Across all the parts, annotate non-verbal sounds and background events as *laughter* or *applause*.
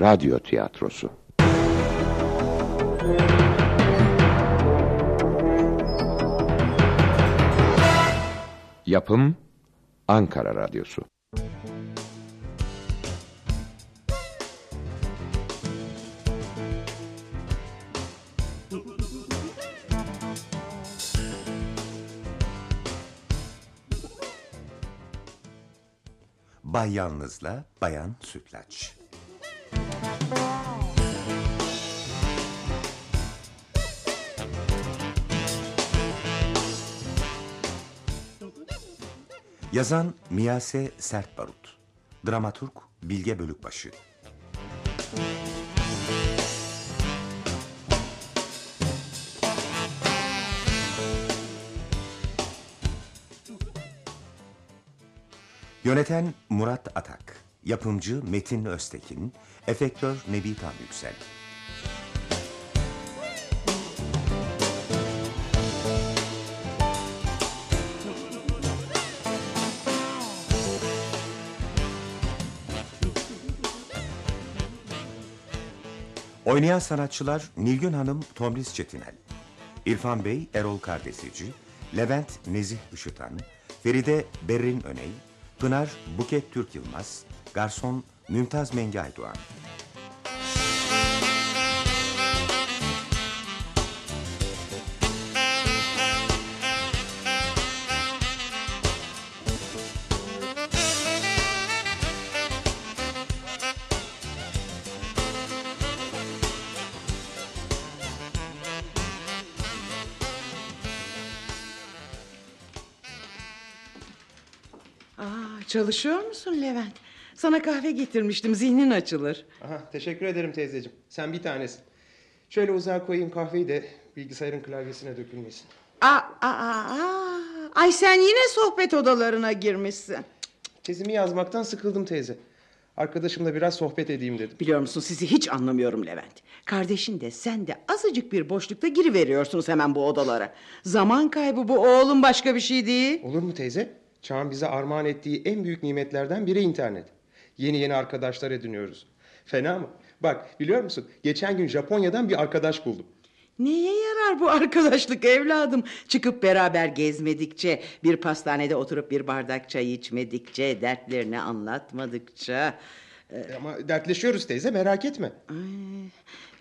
radyo tiyatrosu. Yapım Ankara Radyosu. Bay Yalnız'la Bayan Sütlaç. Yazan Miyase Sertbarut. Dramaturg Bilge Bölükbaşı. Yöneten Murat Atak. Yapımcı Metin Öztekin. Efektör Nebi Tan Yüksel. Oynayan sanatçılar Nilgün Hanım Tomris Çetinel, İrfan Bey Erol Kardesici, Levent Nezih Işıtan, Feride Berrin Öney, Pınar Buket Türk Yılmaz, Garson Mümtaz Mengi Aydoğan. Aa, çalışıyor musun Levent? Sana kahve getirmiştim zihnin açılır. Aha, teşekkür ederim teyzeciğim. Sen bir tanesin. Şöyle uzağa koyayım kahveyi de bilgisayarın klavyesine dökülmesin. Aa, aa, aa. Ay sen yine sohbet odalarına girmişsin. Tezimi yazmaktan sıkıldım teyze. Arkadaşımla biraz sohbet edeyim dedim. Biliyor musun sizi hiç anlamıyorum Levent. Kardeşin de sen de azıcık bir boşlukta giriveriyorsunuz hemen bu odalara. Zaman kaybı bu oğlum başka bir şey değil. Olur mu teyze? Çağın bize armağan ettiği en büyük nimetlerden biri internet. Yeni yeni arkadaşlar ediniyoruz. Fena mı? Bak biliyor musun? Geçen gün Japonya'dan bir arkadaş buldum. Neye yarar bu arkadaşlık evladım? Çıkıp beraber gezmedikçe, bir pastanede oturup bir bardak çay içmedikçe, dertlerini anlatmadıkça... E, Ama dertleşiyoruz teyze merak etme. Ay,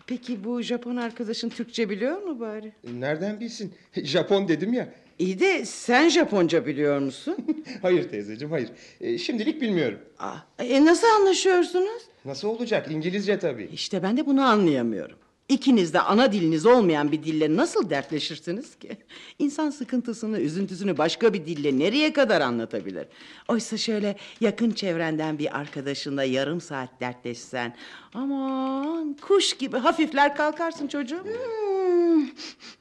peki bu Japon arkadaşın Türkçe biliyor mu bari? E, Nereden bilsin? *laughs* Japon dedim ya. İyi de sen Japonca biliyor musun? *laughs* hayır teyzeciğim hayır. E, şimdilik bilmiyorum. Aa, e nasıl anlaşıyorsunuz? Nasıl olacak? İngilizce tabii. İşte ben de bunu anlayamıyorum. İkiniz de ana diliniz olmayan bir dille nasıl dertleşirsiniz ki? *laughs* İnsan sıkıntısını, üzüntüsünü başka bir dille nereye kadar anlatabilir? Oysa şöyle yakın çevrenden bir arkadaşınla yarım saat dertleşsen... ...aman kuş gibi hafifler kalkarsın çocuğum. Hmm,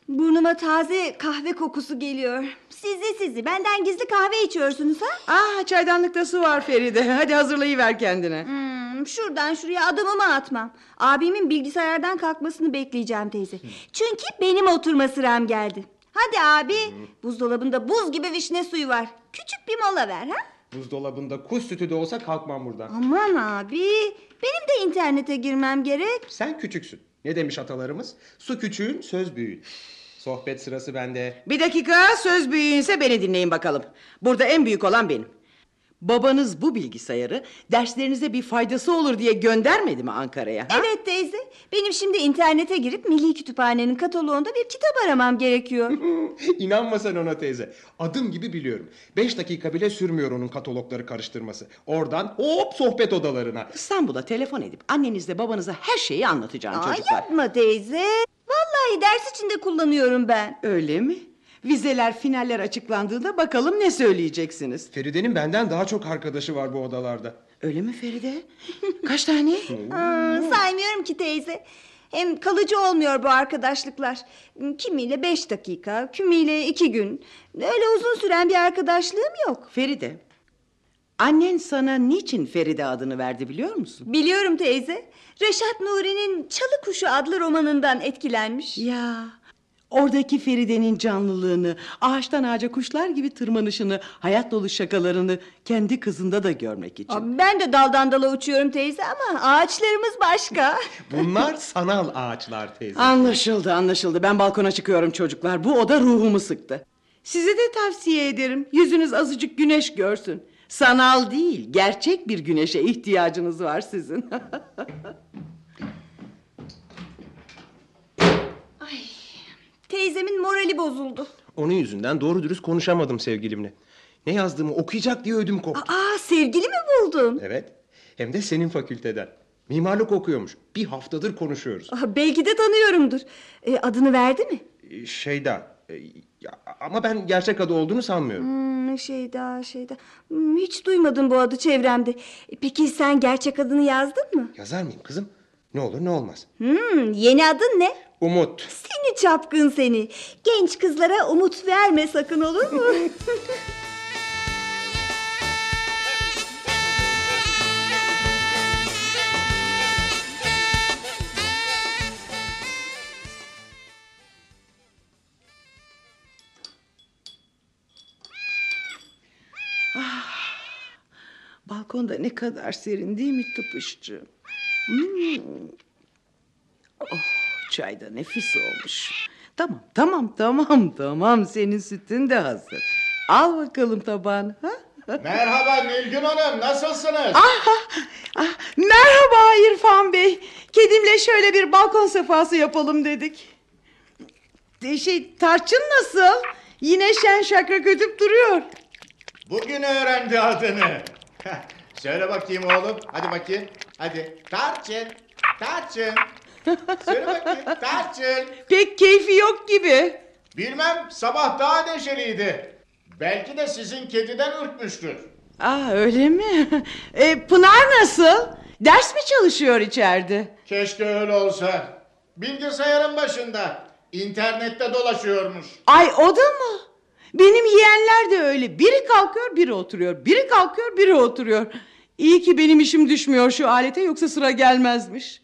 burnuma taze kahve kokusu geliyor. Sizi sizi benden gizli kahve içiyorsunuz ha? Ah çaydanlıkta su var Feride. Hadi hazırlayıver kendine. Hmm, şuradan şuraya adımımı atmam. Abimin bilgisayardan kalkmasını bekleyeceğim teyze. Çünkü benim oturma sıram geldi. Hadi abi. Buzdolabında buz gibi vişne suyu var. Küçük bir mola ver ha? Buzdolabında kuş sütü de olsa kalkmam buradan. Aman abi. Benim de internete girmem gerek. Sen küçüksün. Ne demiş atalarımız? Su küçüğün, söz büyüğün. Sohbet sırası bende. Bir dakika söz büyüğünse beni dinleyin bakalım. Burada en büyük olan benim. Babanız bu bilgisayarı derslerinize bir faydası olur diye göndermedi mi Ankara'ya? ha? Evet teyze. Benim şimdi internete girip Milli Kütüphane'nin kataloğunda bir kitap aramam gerekiyor. *laughs* İnanma sen ona teyze. Adım gibi biliyorum. Beş dakika bile sürmüyor onun katalogları karıştırması. Oradan hop sohbet odalarına. İstanbul'a telefon edip annenizle babanıza her şeyi anlatacağım Aa, çocuklar. yapma teyze. Vallahi ders içinde kullanıyorum ben. Öyle mi? Vizeler, finaller açıklandığında bakalım ne söyleyeceksiniz. Feride'nin benden daha çok arkadaşı var bu odalarda. Öyle mi Feride? Kaç tane? *laughs* Aa, saymıyorum ki teyze. Hem kalıcı olmuyor bu arkadaşlıklar. Kimiyle beş dakika, kimiyle iki gün. Öyle uzun süren bir arkadaşlığım yok. Feride, annen sana niçin Feride adını verdi biliyor musun? Biliyorum teyze. Reşat Nuri'nin Çalı Kuşu adlı romanından etkilenmiş. Ya Oradaki Feride'nin canlılığını, ağaçtan ağaca kuşlar gibi tırmanışını, hayat dolu şakalarını kendi kızında da görmek için. Aa, Ben de daldan dala uçuyorum teyze ama ağaçlarımız başka. *laughs* Bunlar sanal ağaçlar teyze. Anlaşıldı, anlaşıldı. Ben balkona çıkıyorum çocuklar. Bu oda ruhumu sıktı. Size de tavsiye ederim. Yüzünüz azıcık güneş görsün. Sanal değil, gerçek bir güneşe ihtiyacınız var sizin. *laughs* Teyzemin morali bozuldu. Onun yüzünden doğru dürüst konuşamadım sevgilimle. Ne yazdığımı okuyacak diye ödüm koptu. Aa sevgili mi buldun? Evet. Hem de senin fakülteden. Mimarlık okuyormuş. Bir haftadır konuşuyoruz. Aa, belki de tanıyorumdur. E, adını verdi mi? Ee, Şeyda. e, ya, ama ben gerçek adı olduğunu sanmıyorum. Hmm, şeyda şeyda. Hmm, hiç duymadım bu adı çevremde. E, Peki sen gerçek adını yazdın mı? Yazar mıyım kızım? Ne olur ne olmaz. Hmm, yeni adın ne? Umut. Seni çapkın seni. Genç kızlara umut verme sakın olur mu? *laughs* Balkonda ne kadar serin değil mi tıpışçı? Hmm. Oh, çay da nefis olmuş. Tamam, tamam, tamam, tamam. Senin sütün de hazır. Al bakalım tabağını. Ha? Merhaba Nilgün Hanım, nasılsınız? Ah, merhaba İrfan Bey. Kedimle şöyle bir balkon sefası yapalım dedik. E, Şey, tarçın nasıl? Yine şen şakrak ödüp duruyor. Bugün öğrendi adını. *laughs* Söyle bakayım oğlum, hadi bakayım. Hadi, Tarçın, Tarçın. Söyle bakayım, Tarçın. Pek keyfi yok gibi. Bilmem, sabah daha neşeliydi. Belki de sizin kediden ürkmüştür. Aa öyle mi? E, Pınar nasıl? Ders mi çalışıyor içeride? Keşke öyle olsa. Bilgisayarın başında, internette dolaşıyormuş. Ay o da mı? Benim yeğenler de öyle. Biri kalkıyor, biri oturuyor. Biri kalkıyor, biri oturuyor. İyi ki benim işim düşmüyor şu alete yoksa sıra gelmezmiş.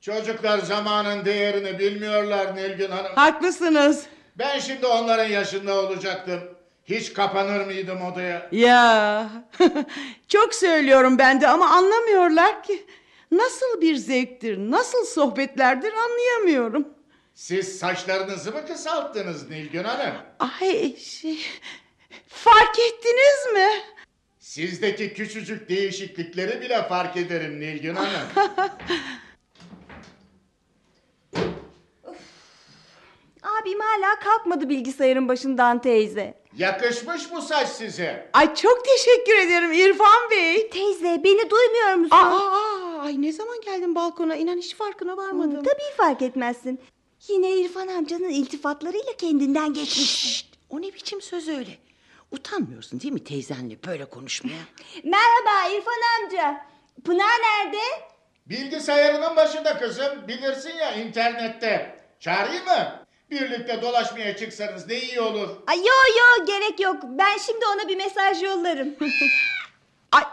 Çocuklar zamanın değerini bilmiyorlar Nilgün Hanım. Haklısınız. Ben şimdi onların yaşında olacaktım. Hiç kapanır mıydım odaya? Ya *laughs* çok söylüyorum ben de ama anlamıyorlar ki. Nasıl bir zevktir, nasıl sohbetlerdir anlayamıyorum. Siz saçlarınızı mı kısalttınız Nilgün Hanım? Ay şey, fark ettiniz mi? Sizdeki küçücük değişiklikleri bile fark ederim Nilgün Hanım. *laughs* Abim hala kalkmadı bilgisayarın başından teyze. Yakışmış bu saç size. Ay çok teşekkür ederim İrfan Bey. Teyze beni duymuyor musun? Aa, aa, ay ne zaman geldin balkona? İnan hiç farkına varmadım. Tabii fark etmezsin. Yine İrfan amcanın iltifatlarıyla kendinden geçmiş. Şşt, o ne biçim söz öyle? Utanmıyorsun değil mi teyzenle böyle konuşmaya? *laughs* Merhaba İrfan amca. Pınar nerede? Bilgisayarının başında kızım. Bilirsin ya internette. Çağırayım mı? Birlikte dolaşmaya çıksanız ne iyi olur. Ay yo yo gerek yok. Ben şimdi ona bir mesaj yollarım. *laughs* Ay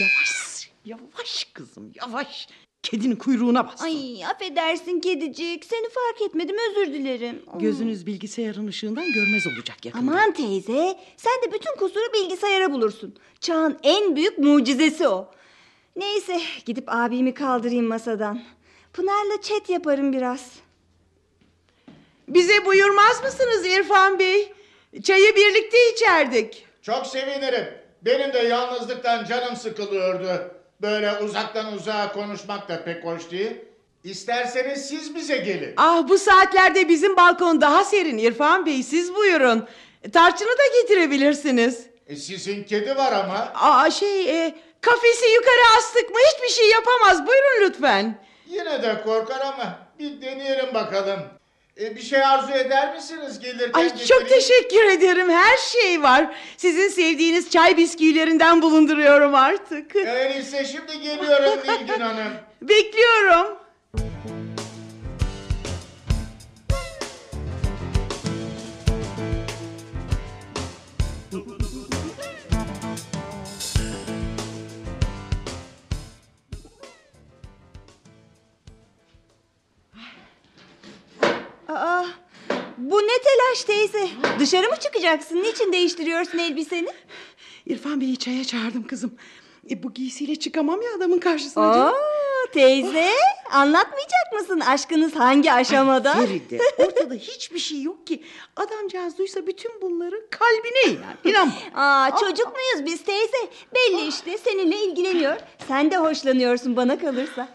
yavaş, yavaş kızım yavaş. Kedinin kuyruğuna bastın. Ay affedersin kedicik. Seni fark etmedim özür dilerim. Gözünüz bilgisayarın ışığından görmez olacak yakında. Aman teyze sen de bütün kusuru bilgisayara bulursun. Çağın en büyük mucizesi o. Neyse gidip abimi kaldırayım masadan. Pınar'la chat yaparım biraz. Bize buyurmaz mısınız İrfan Bey? Çayı birlikte içerdik. Çok sevinirim. Benim de yalnızlıktan canım sıkılıyordu. Böyle uzaktan uzağa konuşmak da pek hoş değil. İsterseniz siz bize gelin. Ah bu saatlerde bizim balkon daha serin İrfan Bey siz buyurun. Tarçını da getirebilirsiniz. E, sizin kedi var ama. Aa şey e, kafesi yukarı astık mı hiçbir şey yapamaz buyurun lütfen. Yine de korkar ama bir deneyelim bakalım. E, bir şey arzu eder misiniz gelirken? Ay çok getireyim? teşekkür ederim her şey var. Sizin sevdiğiniz çay bisküvilerinden bulunduruyorum artık. Öyleyse şimdi geliyorum Nilgün Hanım. *laughs* Bekliyorum. Dışarı mı çıkacaksın? Niçin değiştiriyorsun elbiseni? İrfan Bey'i çaya çağırdım kızım. E, bu giysiyle çıkamam ya adamın karşısına. Oo, canım. teyze anlatmayacak mısın aşkınız hangi aşamada? Feride ortada hiçbir şey yok ki. Adamcağız duysa bütün bunları kalbine iner. İnan. Aa, çocuk muyuz biz teyze? Belli işte seninle ilgileniyor. Sen de hoşlanıyorsun bana kalırsa.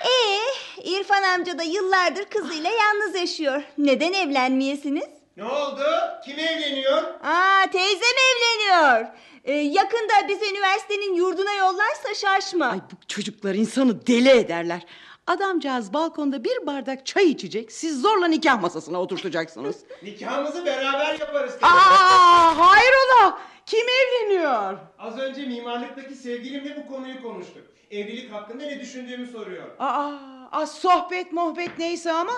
Ee, İrfan amca da yıllardır kızıyla yalnız yaşıyor. Neden evlenmeyesiniz? Ne oldu? Kim evleniyor? Aa, teyzem evleniyor. Ee, yakında bizi üniversitenin yurduna yollarsa şaşma. Ay bu çocuklar insanı deli ederler. Adamcağız balkonda bir bardak çay içecek. Siz zorla nikah masasına oturtacaksınız. *laughs* Nikahımızı beraber yaparız. Aa, hayrola? Kim evleniyor? Az önce mimarlıktaki sevgilimle bu konuyu konuştuk. Evlilik hakkında ne düşündüğümü soruyor. Aa, az sohbet muhabbet neyse ama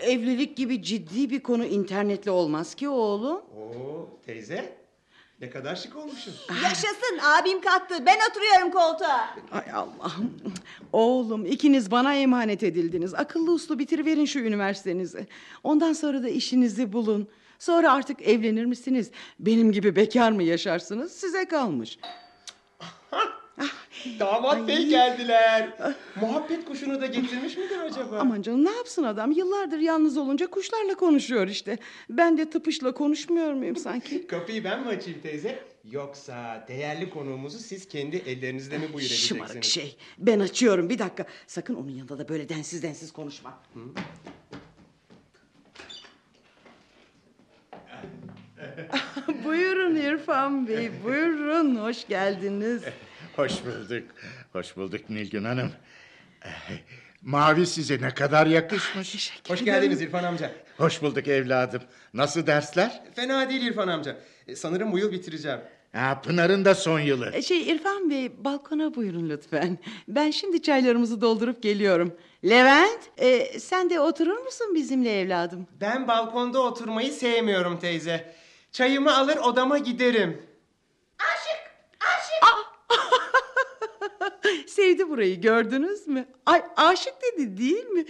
evlilik gibi ciddi bir konu internetle olmaz ki oğlum. Oo teyze ne kadar şık olmuşsun. Yaşasın abim kalktı. Ben oturuyorum koltuğa. Ay Allah'ım. Oğlum ikiniz bana emanet edildiniz. Akıllı uslu bitiriverin şu üniversitenizi. Ondan sonra da işinizi bulun. Sonra artık evlenir misiniz? Benim gibi bekar mı yaşarsınız? Size kalmış. *laughs* Damat bey geldiler. Muhabbet kuşunu da getirmiş midir acaba? Aman canım ne yapsın adam? Yıllardır yalnız olunca kuşlarla konuşuyor işte. Ben de tıpışla konuşmuyor muyum sanki? *laughs* Kapıyı ben mi açayım teyze? Yoksa değerli konuğumuzu siz kendi ellerinizle mi buyur edeceksiniz? Şımarık şey. Ben açıyorum bir dakika. Sakın onun yanında da böyle densiz densiz konuşma. *laughs* buyurun İrfan Bey, buyurun. Hoş geldiniz. Hoş bulduk. Hoş bulduk Nilgün Hanım. Eh, Mavi size ne kadar yakışmış. Hoş geldiniz İrfan amca. Hoş bulduk evladım. Nasıl dersler? Fena değil İrfan amca. E, sanırım bu yıl bitireceğim. Ha, Pınar'ın da son yılı. E, Şey İrfan Bey, balkona buyurun lütfen. Ben şimdi çaylarımızı doldurup geliyorum. Levent, e, sen de oturur musun bizimle evladım? Ben balkonda oturmayı sevmiyorum teyze. Çayımı alır odama giderim. *laughs* *laughs* Sevdi burayı gördünüz mü? Ay aşık dedi değil mi?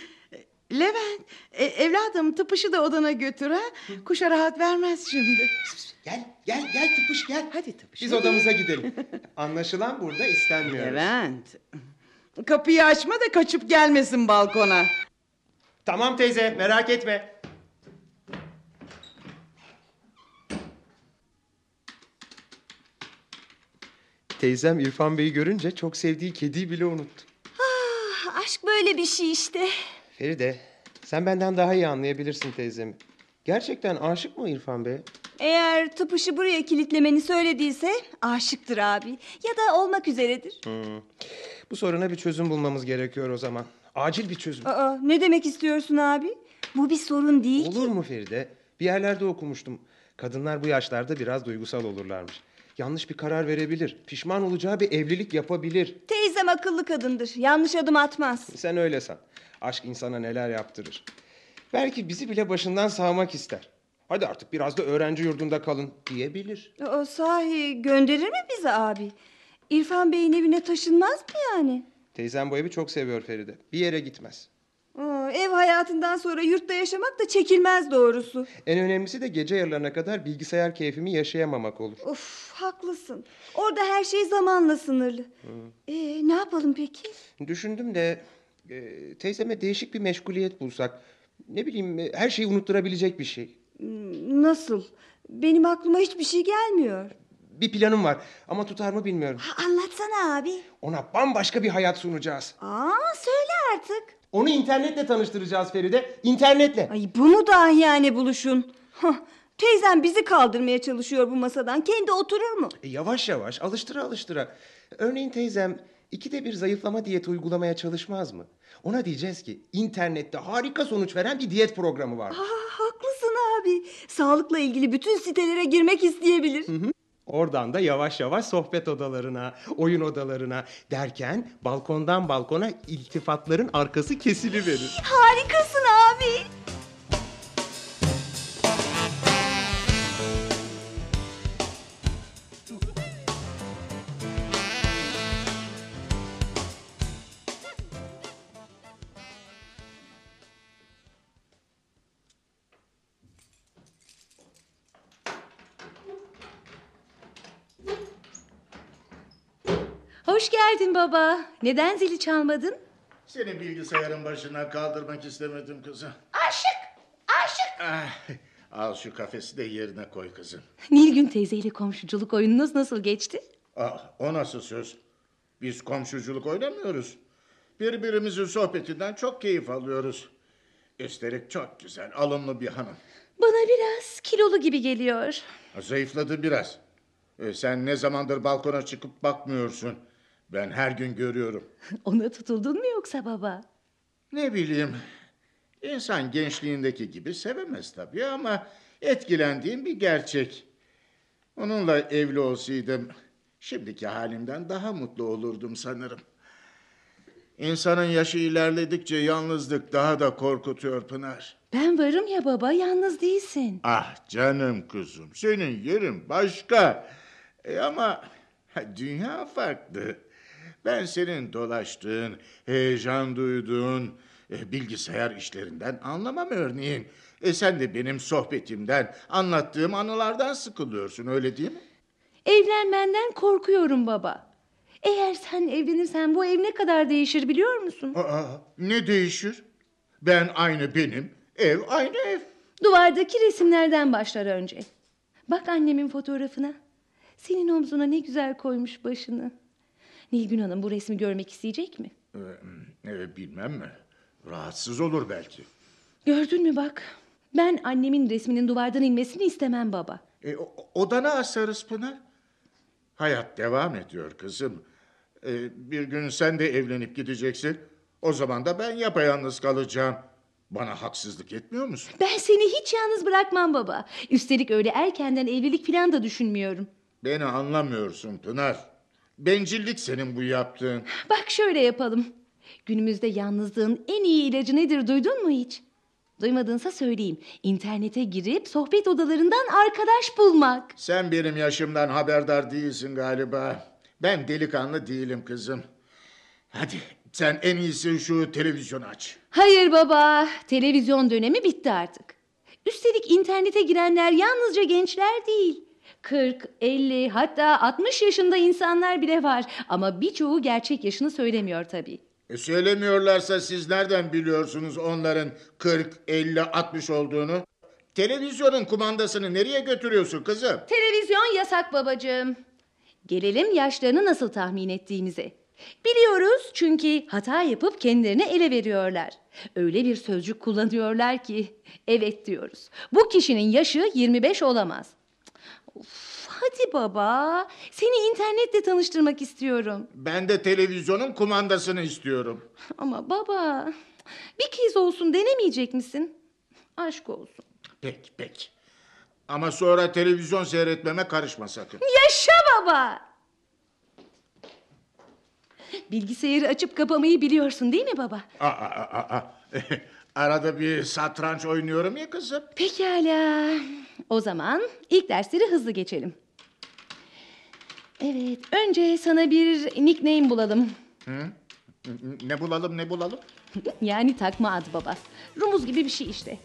Levent, e, evladım tıpışı da odana götür ha. Kuşa rahat vermez şimdi. Gel gel gel tıpış gel. Hadi tıpış. Biz odamıza gidelim. Anlaşılan burada istenmiyor. Levent, kapıyı açma da kaçıp gelmesin balkona. Tamam teyze merak etme. Teyzem İrfan Bey'i görünce çok sevdiği kediyi bile unuttu. Ah, aşk böyle bir şey işte. Feride, sen benden daha iyi anlayabilirsin teyzemi. Gerçekten aşık mı İrfan Bey? Eğer tıpışı buraya kilitlemeni söylediyse aşıktır abi. Ya da olmak üzeredir. Bu soruna bir çözüm bulmamız gerekiyor o zaman. Acil bir çözüm. Aa, ne demek istiyorsun abi? Bu bir sorun değil ki. Olur mu Feride? Bir yerlerde okumuştum. Kadınlar bu yaşlarda biraz duygusal olurlarmış. Yanlış bir karar verebilir. Pişman olacağı bir evlilik yapabilir. Teyzem akıllı kadındır. Yanlış adım atmaz. Sen öyle san. Aşk insana neler yaptırır. Belki bizi bile başından sağmak ister. Hadi artık biraz da öğrenci yurdunda kalın diyebilir. O sahi gönderir mi bizi abi? İrfan Bey'in evine taşınmaz mı yani? Teyzem bu evi çok seviyor Feride. Bir yere gitmez. Ev hayatından sonra yurtta yaşamak da çekilmez doğrusu. En önemlisi de gece yarılarına kadar bilgisayar keyfimi yaşayamamak olur. Of haklısın. Orada her şey zamanla sınırlı. Ee, ne yapalım peki? Düşündüm de e, teyzeme değişik bir meşguliyet bulsak. Ne bileyim e, her şeyi unutturabilecek bir şey. Hmm, Nasıl? Benim aklıma hiçbir şey gelmiyor. Bir planım var ama tutar mı bilmiyorum. Ha, anlatsana abi. Ona bambaşka bir hayat sunacağız. Aa söyle artık. Onu internetle tanıştıracağız Feride. İnternetle. Ay bu mu dahi yani buluşun? Hah, teyzem bizi kaldırmaya çalışıyor bu masadan. Kendi oturur mu? E, yavaş yavaş alıştıra alıştıra. Örneğin teyzem ikide bir zayıflama diyeti uygulamaya çalışmaz mı? Ona diyeceğiz ki internette harika sonuç veren bir diyet programı var. Aa, haklısın abi. Sağlıkla ilgili bütün sitelere girmek isteyebilir. Oradan da yavaş yavaş sohbet odalarına, oyun odalarına derken balkondan balkona iltifatların arkası kesiliverir. Harikasın abi. Geldin baba. Neden zili çalmadın? Seni bilgisayarın başına kaldırmak istemedim kızım. Aşık! Aşık! Ah, al şu kafesi de yerine koy kızım. Nilgün teyzeyle komşuculuk oyununuz nasıl geçti? Ah, o nasıl söz? Biz komşuculuk oynamıyoruz. Birbirimizin sohbetinden çok keyif alıyoruz. Üstelik çok güzel, alımlı bir hanım. Bana biraz kilolu gibi geliyor. Zayıfladı biraz. E, sen ne zamandır balkona çıkıp bakmıyorsun. Ben her gün görüyorum. *laughs* Ona tutuldun mu yoksa baba? Ne bileyim. İnsan gençliğindeki gibi sevemez tabii ama etkilendiğim bir gerçek. Onunla evli olsaydım şimdiki halimden daha mutlu olurdum sanırım. İnsanın yaşı ilerledikçe yalnızlık daha da korkutuyor Pınar. Ben varım ya baba, yalnız değilsin. Ah canım kuzum, senin yerin başka. E ama dünya farklı. Ben senin dolaştığın, heyecan duyduğun e, bilgisayar işlerinden anlamam örneğin. E sen de benim sohbetimden, anlattığım anılardan sıkılıyorsun öyle değil mi? Evlenmenden korkuyorum baba. Eğer sen evlenirsen bu ev ne kadar değişir biliyor musun? Aa, ne değişir? Ben aynı benim, ev aynı ev. Duvardaki resimlerden başlar önce. Bak annemin fotoğrafına. Senin omzuna ne güzel koymuş başını. Nilgün Hanım bu resmi görmek isteyecek mi? Ee, e, bilmem mi? Rahatsız olur belki. Gördün mü bak. Ben annemin resminin duvardan inmesini istemem baba. E, odana asarız Pınar. Hayat devam ediyor kızım. E, bir gün sen de evlenip gideceksin. O zaman da ben yapayalnız kalacağım. Bana haksızlık etmiyor musun? Ben seni hiç yalnız bırakmam baba. Üstelik öyle erkenden evlilik falan da düşünmüyorum. Beni anlamıyorsun Pınar. Bencillik senin bu yaptığın. Bak şöyle yapalım. Günümüzde yalnızlığın en iyi ilacı nedir duydun mu hiç? Duymadınsa söyleyeyim. İnternete girip sohbet odalarından arkadaş bulmak. Sen benim yaşımdan haberdar değilsin galiba. Ben delikanlı değilim kızım. Hadi sen en iyisi şu televizyonu aç. Hayır baba, televizyon dönemi bitti artık. Üstelik internete girenler yalnızca gençler değil. 40, 50 hatta 60 yaşında insanlar bile var. Ama birçoğu gerçek yaşını söylemiyor tabii. E söylemiyorlarsa siz nereden biliyorsunuz onların 40, 50, 60 olduğunu? Televizyonun kumandasını nereye götürüyorsun kızım? Televizyon yasak babacığım. Gelelim yaşlarını nasıl tahmin ettiğimize. Biliyoruz çünkü hata yapıp kendilerini ele veriyorlar. Öyle bir sözcük kullanıyorlar ki evet diyoruz. Bu kişinin yaşı 25 olamaz. Of, hadi baba. Seni internetle tanıştırmak istiyorum. Ben de televizyonun kumandasını istiyorum. Ama baba bir kez olsun denemeyecek misin? Aşk olsun. Peki peki. Ama sonra televizyon seyretmeme karışma sakın. Yaşa baba. Bilgisayarı açıp kapamayı biliyorsun değil mi baba? Aa, aa, aa, aa. *laughs* Arada bir satranç oynuyorum ya kızım. Pekala. O zaman ilk dersleri hızlı geçelim. Evet, önce sana bir nickname bulalım. Ne bulalım ne bulalım? *laughs* Yani takma ad baba. Rumuz gibi bir şey işte.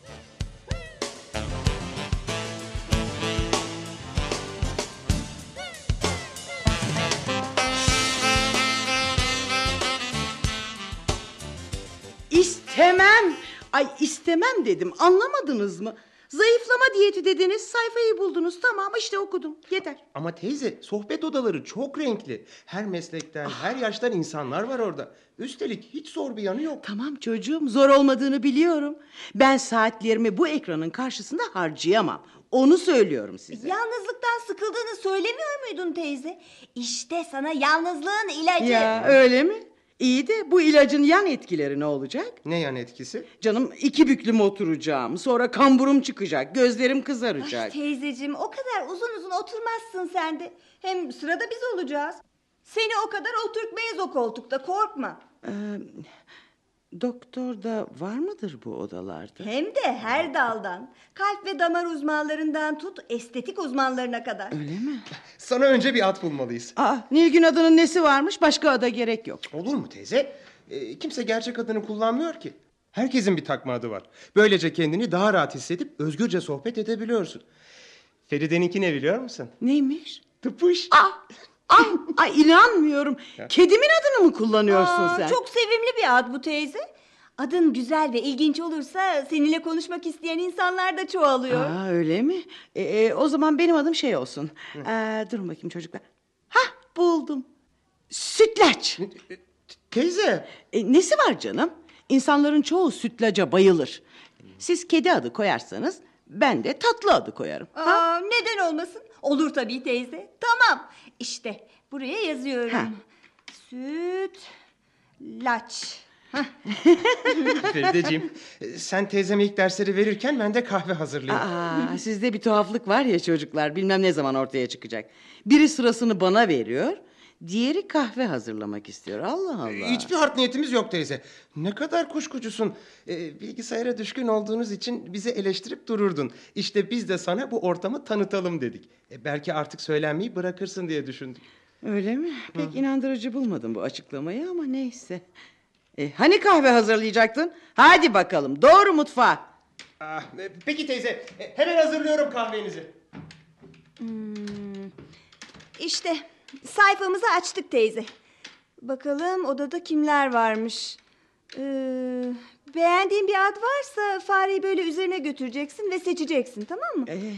İstemem. Ay istemem dedim. Anlamadınız mı? Zayıflama diyeti dediniz. Sayfayı buldunuz. Tamam işte okudum. Yeter. Ama teyze sohbet odaları çok renkli. Her meslekten, her yaştan insanlar var orada. Üstelik hiç zor bir yanı yok. Tamam çocuğum zor olmadığını biliyorum. Ben saatlerimi bu ekranın karşısında harcayamam. Onu söylüyorum size. Yalnızlıktan sıkıldığını söylemiyor muydun teyze? İşte sana yalnızlığın ilacı. Ya öyle mi? İyi de bu ilacın yan etkileri ne olacak? Ne yan etkisi? Canım iki büklüm oturacağım. Sonra kamburum çıkacak. Gözlerim kızaracak. Teyzeciğim o kadar uzun uzun oturmazsın sen de. Hem sırada biz olacağız. Seni o kadar oturtmayız o koltukta korkma. Ee, doktor da var mıdır bu odalarda? Hem de her daldan. Kalp ve damar uzmanlarından tut estetik uzmanlarına kadar. Öyle mi? Sana önce bir at bulmalıyız. Aa, Nilgün adının nesi varmış? Başka ada gerek yok. Olur mu teyze? Ee, kimse gerçek adını kullanmıyor ki. Herkesin bir takma adı var. Böylece kendini daha rahat hissedip özgürce sohbet edebiliyorsun. Feride'ninki ne biliyor musun? Neymiş? Tıpış. Ah! Ay, ay inanmıyorum. Kedimin adını mı kullanıyorsun Aa, sen? Çok sevimli bir ad bu teyze. Adın güzel ve ilginç olursa seninle konuşmak isteyen insanlar da çoğalıyor. Aa, öyle mi? E, e, o zaman benim adım şey olsun. Ee, durun bakayım çocuklar. Hah buldum. Sütlaç. Teyze. E, nesi var canım? İnsanların çoğu sütlaca bayılır. Siz kedi adı koyarsanız ben de tatlı adı koyarım. Aa, neden olmasın? Olur tabii teyze. Tamam. İşte buraya yazıyorum. Ha. Süt laç. *laughs* Ferideciğim sen teyzeme ilk dersleri verirken ben de kahve hazırlayayım. Aa, sizde bir tuhaflık var ya çocuklar. Bilmem ne zaman ortaya çıkacak. Biri sırasını bana veriyor. Diğeri kahve hazırlamak istiyor. Allah Allah. Hiçbir art niyetimiz yok teyze. Ne kadar kuşkucusun. Ee, bilgisayara düşkün olduğunuz için bizi eleştirip dururdun. İşte biz de sana bu ortamı tanıtalım dedik. E, belki artık söylenmeyi bırakırsın diye düşündük. Öyle mi? Pek inandırıcı bulmadım bu açıklamayı ama neyse. E, hani kahve hazırlayacaktın? Hadi bakalım doğru mutfağa. Ah, e, peki teyze e, hemen hazırlıyorum kahvenizi. İşte sayfamızı açtık teyze. Bakalım odada kimler varmış. Ee, beğendiğin bir ad varsa fareyi böyle üzerine götüreceksin ve seçeceksin tamam mı? Ee,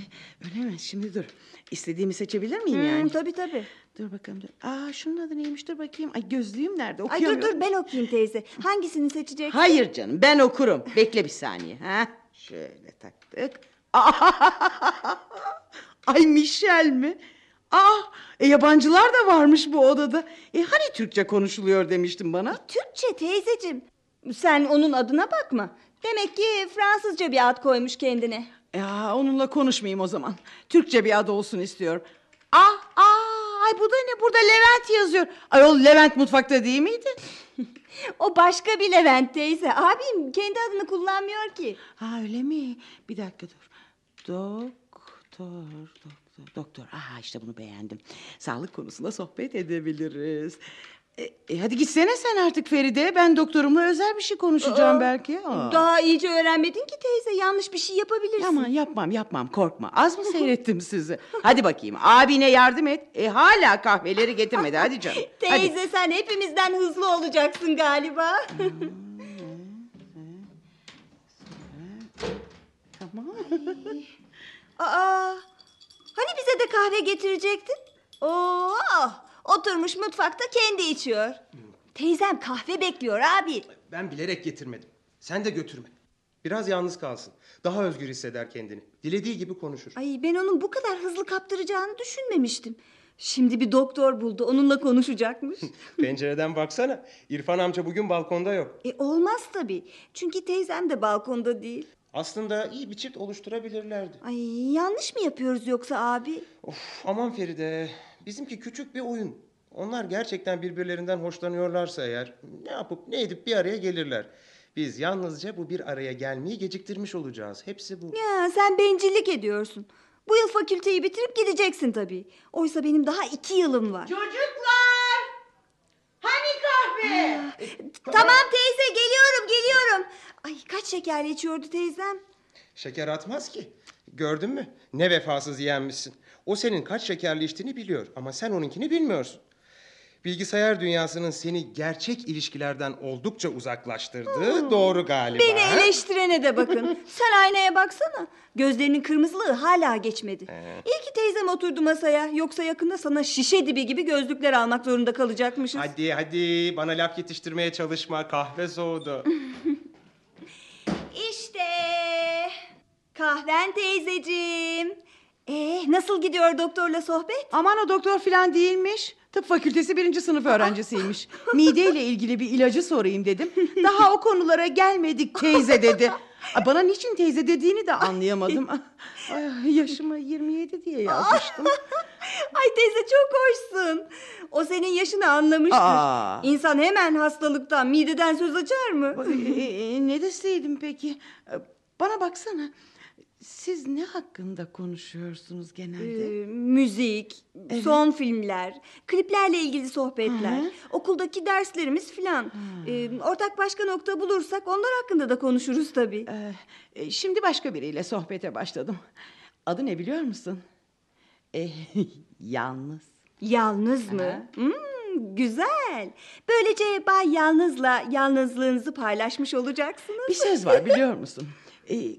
öyle mi? Şimdi dur. İstediğimi seçebilir miyim Hmm, yani? tabii tabii. Dur bakalım. Dur. Aa şunun adı neymiş? Dur bakayım. Ay gözlüğüm nerede? Ay dur dur ben okuyayım teyze. Hangisini seçeceksin? Hayır canım ben okurum. Bekle bir saniye. Ha? Şöyle taktık. *laughs* Ay Michel mi? Ah, e, yabancılar da varmış bu odada. E hani Türkçe konuşuluyor demiştin bana? Türkçe teyzeciğim. Sen onun adına bakma. Demek ki Fransızca bir ad koymuş kendine. Ya onunla konuşmayayım o zaman. Türkçe bir adı olsun istiyorum. Ah, ah, ay bu da ne? Burada Levent yazıyor. Ayol Levent mutfakta değil miydi? *laughs* O başka bir Levent teyze. Abim kendi adını kullanmıyor ki. Ha öyle mi? Bir dakika dur. Doktor, doktor, doktor. Aha işte bunu beğendim. Sağlık konusunda sohbet edebiliriz. E, e, hadi gitsene sen artık Feride. Ben doktorumla özel bir şey konuşacağım belki. Aa. Daha iyice öğrenmedin ki teyze. Yanlış bir şey yapabilirsin. Aman yapmam yapmam korkma. Az mı *laughs* seyrettim sizi? Hadi bakayım abine yardım et. E, hala kahveleri getirmedi hadi canım. *laughs* Hadi. Teyze sen hepimizden hızlı olacaksın galiba. *laughs* Tamam. Aa, kahve getirecektin? Oo, oturmuş mutfakta kendi içiyor. Teyzem kahve bekliyor abi. Ben bilerek getirmedim. Sen de götürme. Biraz yalnız kalsın. Daha özgür hisseder kendini. Dilediği gibi konuşur. Ay ben onun bu kadar hızlı kaptıracağını düşünmemiştim. Şimdi bir doktor buldu onunla konuşacakmış. *laughs* Pencereden baksana. İrfan amca bugün balkonda yok. e olmaz tabii. Çünkü teyzem de balkonda değil. Aslında iyi bir çift oluşturabilirlerdi. Ay yanlış mı yapıyoruz yoksa abi? Of aman Feride. Bizimki küçük bir oyun. Onlar gerçekten birbirlerinden hoşlanıyorlarsa eğer ne yapıp ne edip bir araya gelirler. Biz yalnızca bu bir araya gelmeyi geciktirmiş olacağız. Hepsi bu. Ya sen bencillik ediyorsun. Bu yıl fakülteyi bitirip gideceksin tabii. Oysa benim daha iki yılım var. Çocuklar! Hani kahve? Tamam teyze geliyorum geliyorum. Ay kaç şekerli içiyordu teyzem? Şeker atmaz ki. Gördün mü? Ne vefasız yeğenmişsin. O senin kaç şekerli içtiğini biliyor ama sen onunkini bilmiyorsun. Bilgisayar dünyasının seni gerçek ilişkilerden oldukça uzaklaştırdığı doğru galiba. Beni eleştirene de bakın. *laughs* Sen aynaya baksana. Gözlerinin kırmızılığı hala geçmedi. İyi ki teyzem oturdu masaya. Yoksa yakında sana şişe dibi gibi gözlükler almak zorunda kalacakmışız. Hadi hadi bana laf yetiştirmeye çalışma. Kahve soğudu. *laughs* İşte kahven teyzeciğim. Ee, nasıl gidiyor doktorla sohbet? Aman o doktor falan değilmiş. Tıp fakültesi birinci sınıf öğrencisiymiş. *laughs* Mideyle ilgili bir ilacı sorayım dedim. Daha o konulara gelmedik teyze dedi. *laughs* Bana niçin teyze dediğini de anlayamadım. Ay, yaşımı 27 diye yazmıştım. *laughs* Ay teyze çok hoşsun. O senin yaşını anlamıştır. Aa. İnsan hemen hastalıktan, mideden söz açar mı? E, e, ne deseydim peki? E, Bana baksana. Siz ne hakkında konuşuyorsunuz genelde? Ee, müzik, son filmler, kliplerle ilgili sohbetler, Hı hı. okuldaki derslerimiz filan. Ee, ortak başka nokta bulursak onlar hakkında da konuşuruz tabii. Ee, e, şimdi başka biriyle sohbete başladım. Adı ne biliyor musun? Ee, *laughs* yalnız. Yalnız mı? Hmm, güzel. Böylece Bay Yalnız'la yalnızlığınızı paylaşmış olacaksınız. Bir söz var biliyor musun? *laughs* Ee,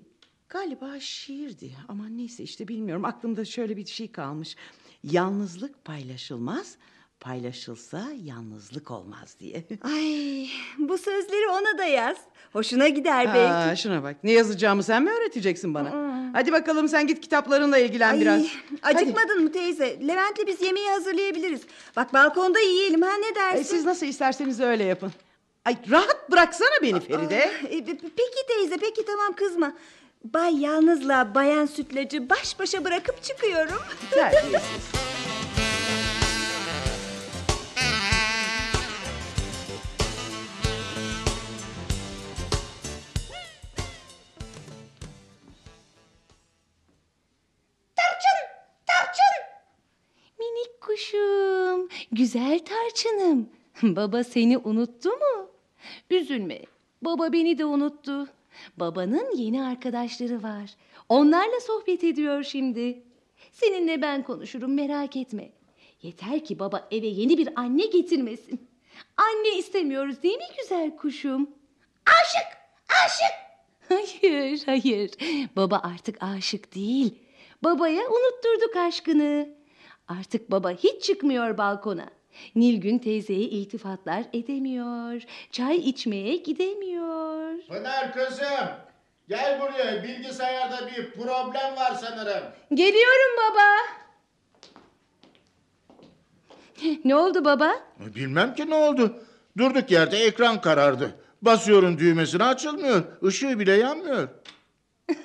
galiba şiirdi ama neyse işte bilmiyorum. Aklımda şöyle bir şey kalmış. Yalnızlık paylaşılmaz, paylaşılsa yalnızlık olmaz diye. *laughs* Ay, bu sözleri ona da yaz. Hoşuna gider belki. Aa, şuna bak ne yazacağımı sen mi öğreteceksin bana? Hadi bakalım sen git kitaplarınla ilgilen Ay, biraz. Hadi. acıkmadın mı teyze? Levent'le biz yemeği hazırlayabiliriz. Bak balkonda yiyelim ha ne dersin? Ay, siz nasıl isterseniz öyle yapın. Ay rahat bıraksana beni Feride. Aa, e, pe- peki teyze peki tamam kızma. Bay Yalnız'la Bayan Sütlacı baş başa bırakıp çıkıyorum. Terbiyesiz. *laughs* güzel tarçınım. *laughs* Baba seni unuttu mu? Üzülme, baba beni de unuttu. Babanın yeni arkadaşları var. Onlarla sohbet ediyor şimdi. Seninle ben konuşurum merak etme. Yeter ki baba eve yeni bir anne getirmesin. Anne istemiyoruz değil mi güzel kuşum? Aşık, aşık. *laughs* Hayır, hayır. Baba artık aşık değil. Babaya unutturduk aşkını. Artık baba hiç çıkmıyor balkona. Nilgün teyzeye iltifatlar edemiyor. Çay içmeye gidemiyor. Pınar kızım. Gel buraya. Bilgisayarda bir problem var sanırım. Geliyorum baba. Ne oldu baba? Bilmem ki ne oldu. Durduk yerde ekran karardı. Basıyorum düğmesine açılmıyor. Işığı bile yanmıyor. *laughs*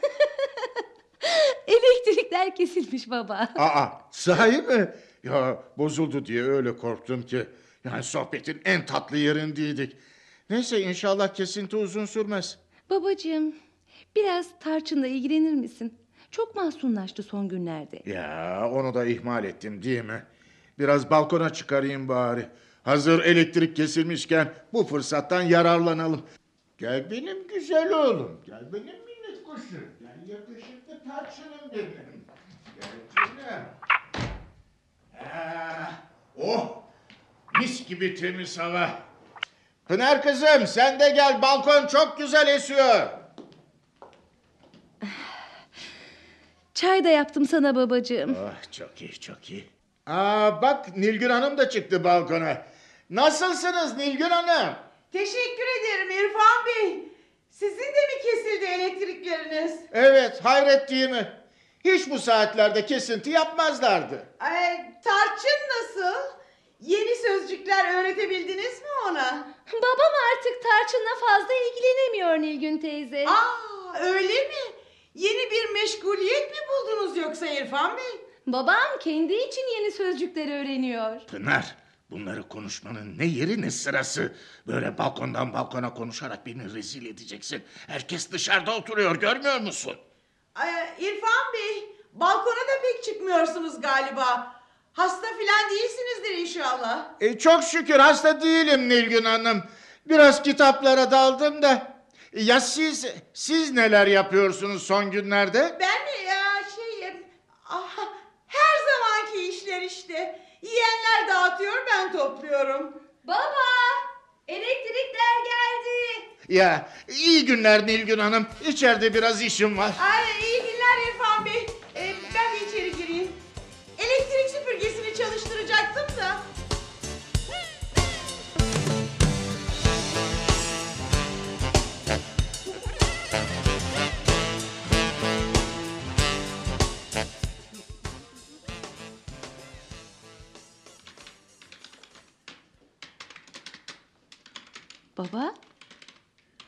Elektrikler kesilmiş baba. *laughs* Aa, sahi mi? Ya bozuldu diye öyle korktum ki. Yani sohbetin en tatlı yerindeydik. Neyse inşallah kesinti uzun sürmez. Babacığım, biraz tarçınla ilgilenir misin? Çok mahzunlaştı son günlerde. Ya onu da ihmal ettim değil mi? Biraz balkona çıkarayım bari. Hazır elektrik kesilmişken bu fırsattan yararlanalım. Gel benim güzel oğlum. Gel benim minik kuşum. Gel yakışıklı tarçınım benim. Gel canım. Ah, oh mis gibi temiz hava. Pınar kızım sen de gel balkon çok güzel esiyor. Çay da yaptım sana babacığım. Ah çok iyi çok iyi. Aa bak Nilgün Hanım da çıktı balkona. Nasılsınız Nilgün Hanım? Teşekkür ederim İrfan Bey. Sizin de mi kesildi elektrikleriniz? Evet hayret değil mi? Hiç bu saatlerde kesinti yapmazlardı. Ay, tarçın nasıl? Yeni sözcükler öğretebildiniz mi ona? Babam artık tarçınla fazla ilgilenemiyor Nilgün teyze. Aa, öyle mi? Yeni bir meşguliyet mi buldunuz yoksa İrfan Bey? Babam kendi için yeni sözcükler öğreniyor. Pınar bunları konuşmanın ne yeri ne sırası. Böyle balkondan balkona konuşarak beni rezil edeceksin. Herkes dışarıda oturuyor görmüyor musun? Ay, İrfan Bey, balkona da pek çıkmıyorsunuz galiba. Hasta filan değilsinizdir inşallah. E, çok şükür hasta değilim Nilgün Hanım. Biraz kitaplara daldım da. Ya siz, siz neler yapıyorsunuz son günlerde? Ben mi ya şey, ah, her zamanki işler işte. Yiyenler dağıtıyor, ben topluyorum. Baba! Elektrikler geldi. Ya iyi günler Nilgün Hanım. İçeride biraz işim var. Ay iyi Baba,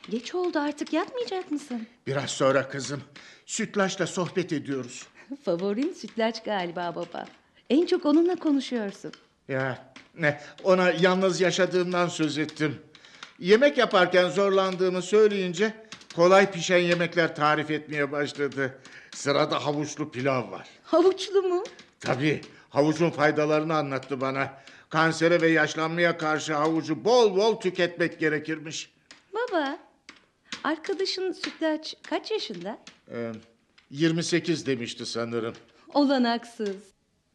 geç oldu artık yatmayacak mısın? Biraz sonra kızım. Sütlaçla sohbet ediyoruz. *laughs* Favorin sütlaç galiba baba. En çok onunla konuşuyorsun. Ya ne ona yalnız yaşadığımdan söz ettim. Yemek yaparken zorlandığımı söyleyince kolay pişen yemekler tarif etmeye başladı. Sırada havuçlu pilav var. Havuçlu mu? Tabii havucun faydalarını anlattı bana. Kansere ve yaşlanmaya karşı havucu bol bol tüketmek gerekirmiş. Baba, arkadaşın sütlaç kaç yaşında? Ee, 28 demişti sanırım. Olanaksız.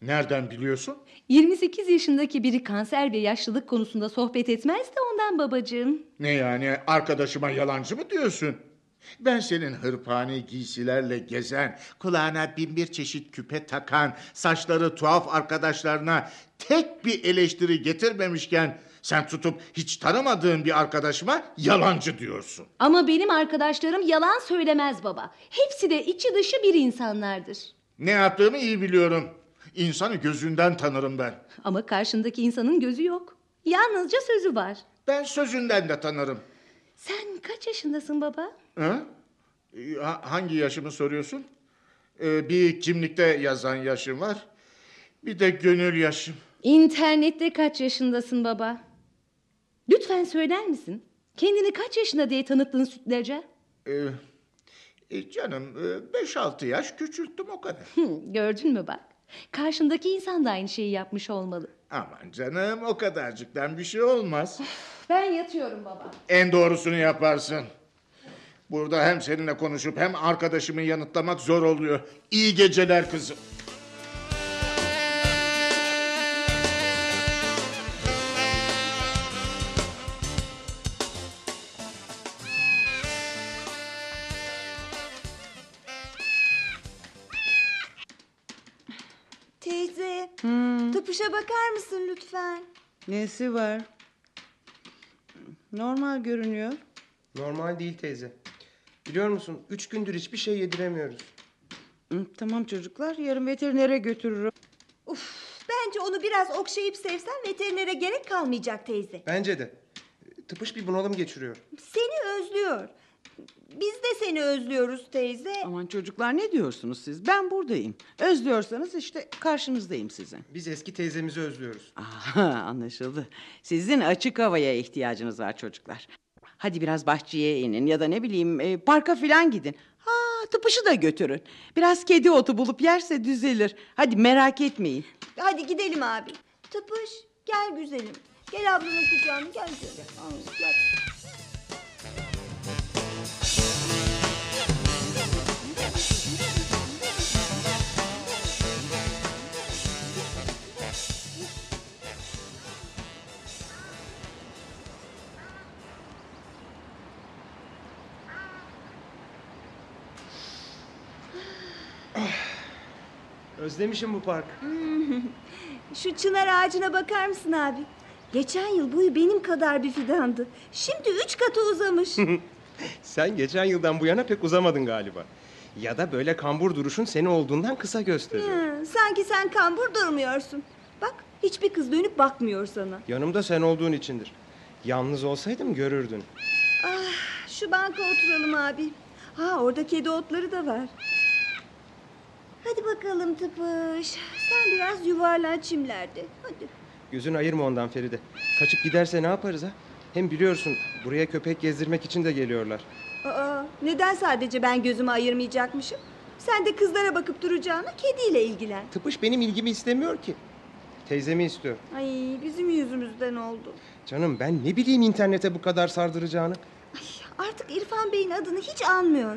Nereden biliyorsun? 28 yaşındaki biri kanser ve yaşlılık konusunda sohbet etmez de ondan babacığım. Ne yani arkadaşıma yalancı mı diyorsun? Ben senin hırpani giysilerle gezen, kulağına bin bir çeşit küpe takan, saçları tuhaf arkadaşlarına tek bir eleştiri getirmemişken sen tutup hiç tanımadığın bir arkadaşıma yalancı diyorsun. Ama benim arkadaşlarım yalan söylemez baba. Hepsi de içi dışı bir insanlardır. Ne yaptığımı iyi biliyorum. İnsanı gözünden tanırım ben. Ama karşındaki insanın gözü yok. Yalnızca sözü var. Ben sözünden de tanırım. Sen kaç yaşındasın baba? Ha? Ha- Hangi yaşımı soruyorsun? Ee, bir kimlikte yazan yaşım var. Bir de gönül yaşım. İnternette kaç yaşındasın baba? Lütfen söyler misin? Kendini kaç yaşında diye tanıttın sütlaca? Ee, e, canım 5-6 yaş küçülttüm o kadar. Hı, gördün mü bak? Karşındaki insan da aynı şeyi yapmış olmalı. Aman canım o kadarcıktan bir şey olmaz. Ben yatıyorum baba. En doğrusunu yaparsın. Burada hem seninle konuşup hem arkadaşımı yanıtlamak zor oluyor. İyi geceler kızım. Teyze, tıpışa bakar mısın lütfen? Nesi var? Normal görünüyor. Normal değil teyze. Biliyor musun üç gündür hiçbir şey yediremiyoruz. Hı, Tamam çocuklar yarın veterinere götürürüm. Uf, bence onu biraz okşayıp sevsen veterinere gerek kalmayacak teyze. Bence de. Tıpış bir bunalım geçiriyor. Seni özlüyor. Biz de seni özlüyoruz teyze. Aman çocuklar ne diyorsunuz siz? Ben buradayım. Özlüyorsanız işte karşınızdayım sizin. Biz eski teyzemizi özlüyoruz. Aha, *laughs* anlaşıldı. Sizin açık havaya ihtiyacınız var çocuklar. Hadi biraz bahçeye inin ya da ne bileyim e, parka filan gidin. Ha, tıpışı da götürün. Biraz kedi otu bulup yerse düzelir. Hadi merak etmeyin. Hadi gidelim abi. Tıpış, gel güzelim. Gel ablanın kucağına gel güzelim. Al, gel. Özlemişim bu park. *laughs* Şu çınar ağacına bakar mısın abi? Geçen yıl boyu benim kadar bir fidandı. Şimdi üç katı uzamış. *laughs* Sen geçen yıldan bu yana pek uzamadın galiba. Ya da böyle kambur duruşun seni olduğundan kısa gösteriyor. Hı, sanki sen kambur durmuyorsun. Bak hiçbir kız dönüp bakmıyor sana. Yanımda sen olduğun içindir. Yalnız olsaydım görürdün. Ah, şu banka oturalım abi. Ha orada kedi otları da var. Hadi bakalım tıpış. Sen biraz yuvarlan çimlerde. Hadi. Gözün ayırma ondan Feride. Kaçıp giderse ne yaparız ha? Hem biliyorsun buraya köpek gezdirmek için de geliyorlar. Aa, neden sadece ben gözümü ayırmayacakmışım? Sen de kızlara bakıp duracağına kediyle ilgilen. Tıpış benim ilgimi istemiyor ki. Teyzemi istiyor. Ay bizim yüzümüzden oldu. Canım ben ne bileyim internete bu kadar sardıracağını. Artık İrfan Bey'in adını hiç anmıyor.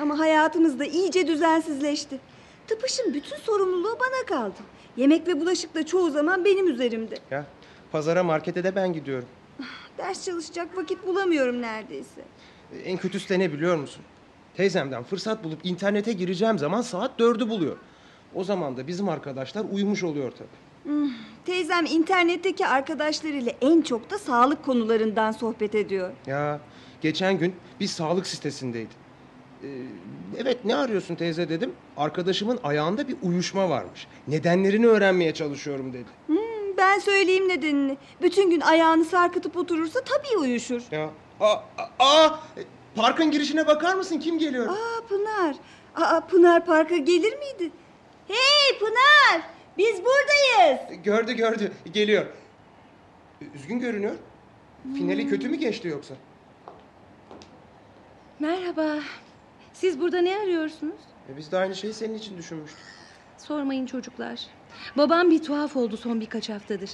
Ama hayatımız da iyice düzensizleşti. Tıpışın bütün sorumluluğu bana kaldı. Yemek ve bulaşık da çoğu zaman benim üzerimde. Ya pazara markete de ben gidiyorum. Ders çalışacak vakit bulamıyorum neredeyse. En kötüsü de ne biliyor musun? Teyzemden fırsat bulup internete gireceğim zaman saat dördü buluyor. O zaman da bizim arkadaşlar uyumuş oluyor tabii. Teyzem internetteki arkadaşlarıyla en çok da sağlık konularından sohbet ediyor. Ya geçen gün bir sağlık sitesindeydi. Ee, evet ne arıyorsun teyze dedim. Arkadaşımın ayağında bir uyuşma varmış. Nedenlerini öğrenmeye çalışıyorum dedi. Hmm, ben söyleyeyim nedenini. Bütün gün ayağını sarkıtıp oturursa tabii uyuşur. Ya aa, aa, aa, parkın girişine bakar mısın kim geliyor? Aa Pınar. Aa Pınar parka gelir miydi? Hey Pınar! Biz buradayız. Gördü gördü geliyor. Üzgün görünüyor. Finali kötü mü geçti yoksa? Merhaba. Siz burada ne arıyorsunuz? E, biz de aynı şeyi senin için düşünmüştük. Sormayın çocuklar. Babam bir tuhaf oldu son birkaç haftadır.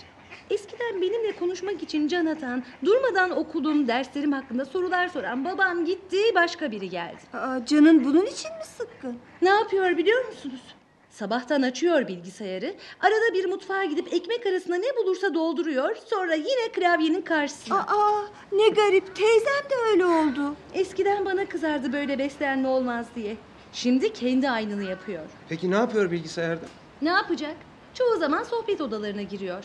Eskiden benimle konuşmak için can atan, durmadan okuduğum derslerim hakkında sorular soran babam gitti, başka biri geldi. Aa, canın bunun için mi sıkkın? Ne yapıyor biliyor musunuz? Sabahtan açıyor bilgisayarı, arada bir mutfağa gidip ekmek arasına ne bulursa dolduruyor, sonra yine klavyenin karşısına. Aa ne garip teyzem de öyle oldu. Eskiden bana kızardı böyle beslenme olmaz diye. Şimdi kendi aynını yapıyor. Peki ne yapıyor bilgisayarda? Ne yapacak? Çoğu zaman sohbet odalarına giriyor.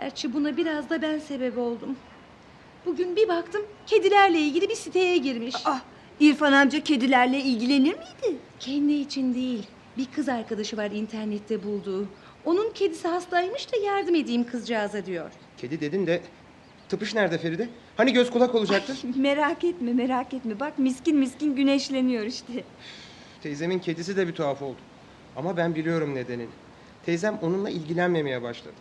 Gerçi buna biraz da ben sebep oldum. Bugün bir baktım kedilerle ilgili bir siteye girmiş. Ah İrfan amca kedilerle ilgilenir miydi? Kendi için değil. Bir kız arkadaşı var internette bulduğu. Onun kedisi hastaymış da yardım edeyim kızcağıza diyor. Kedi dedin de tıpış nerede Feride? Hani göz kulak olacaktı? Merak etme merak etme bak miskin miskin güneşleniyor işte. Teyzemin kedisi de bir tuhaf oldu. Ama ben biliyorum nedenini. Teyzem onunla ilgilenmemeye başladı.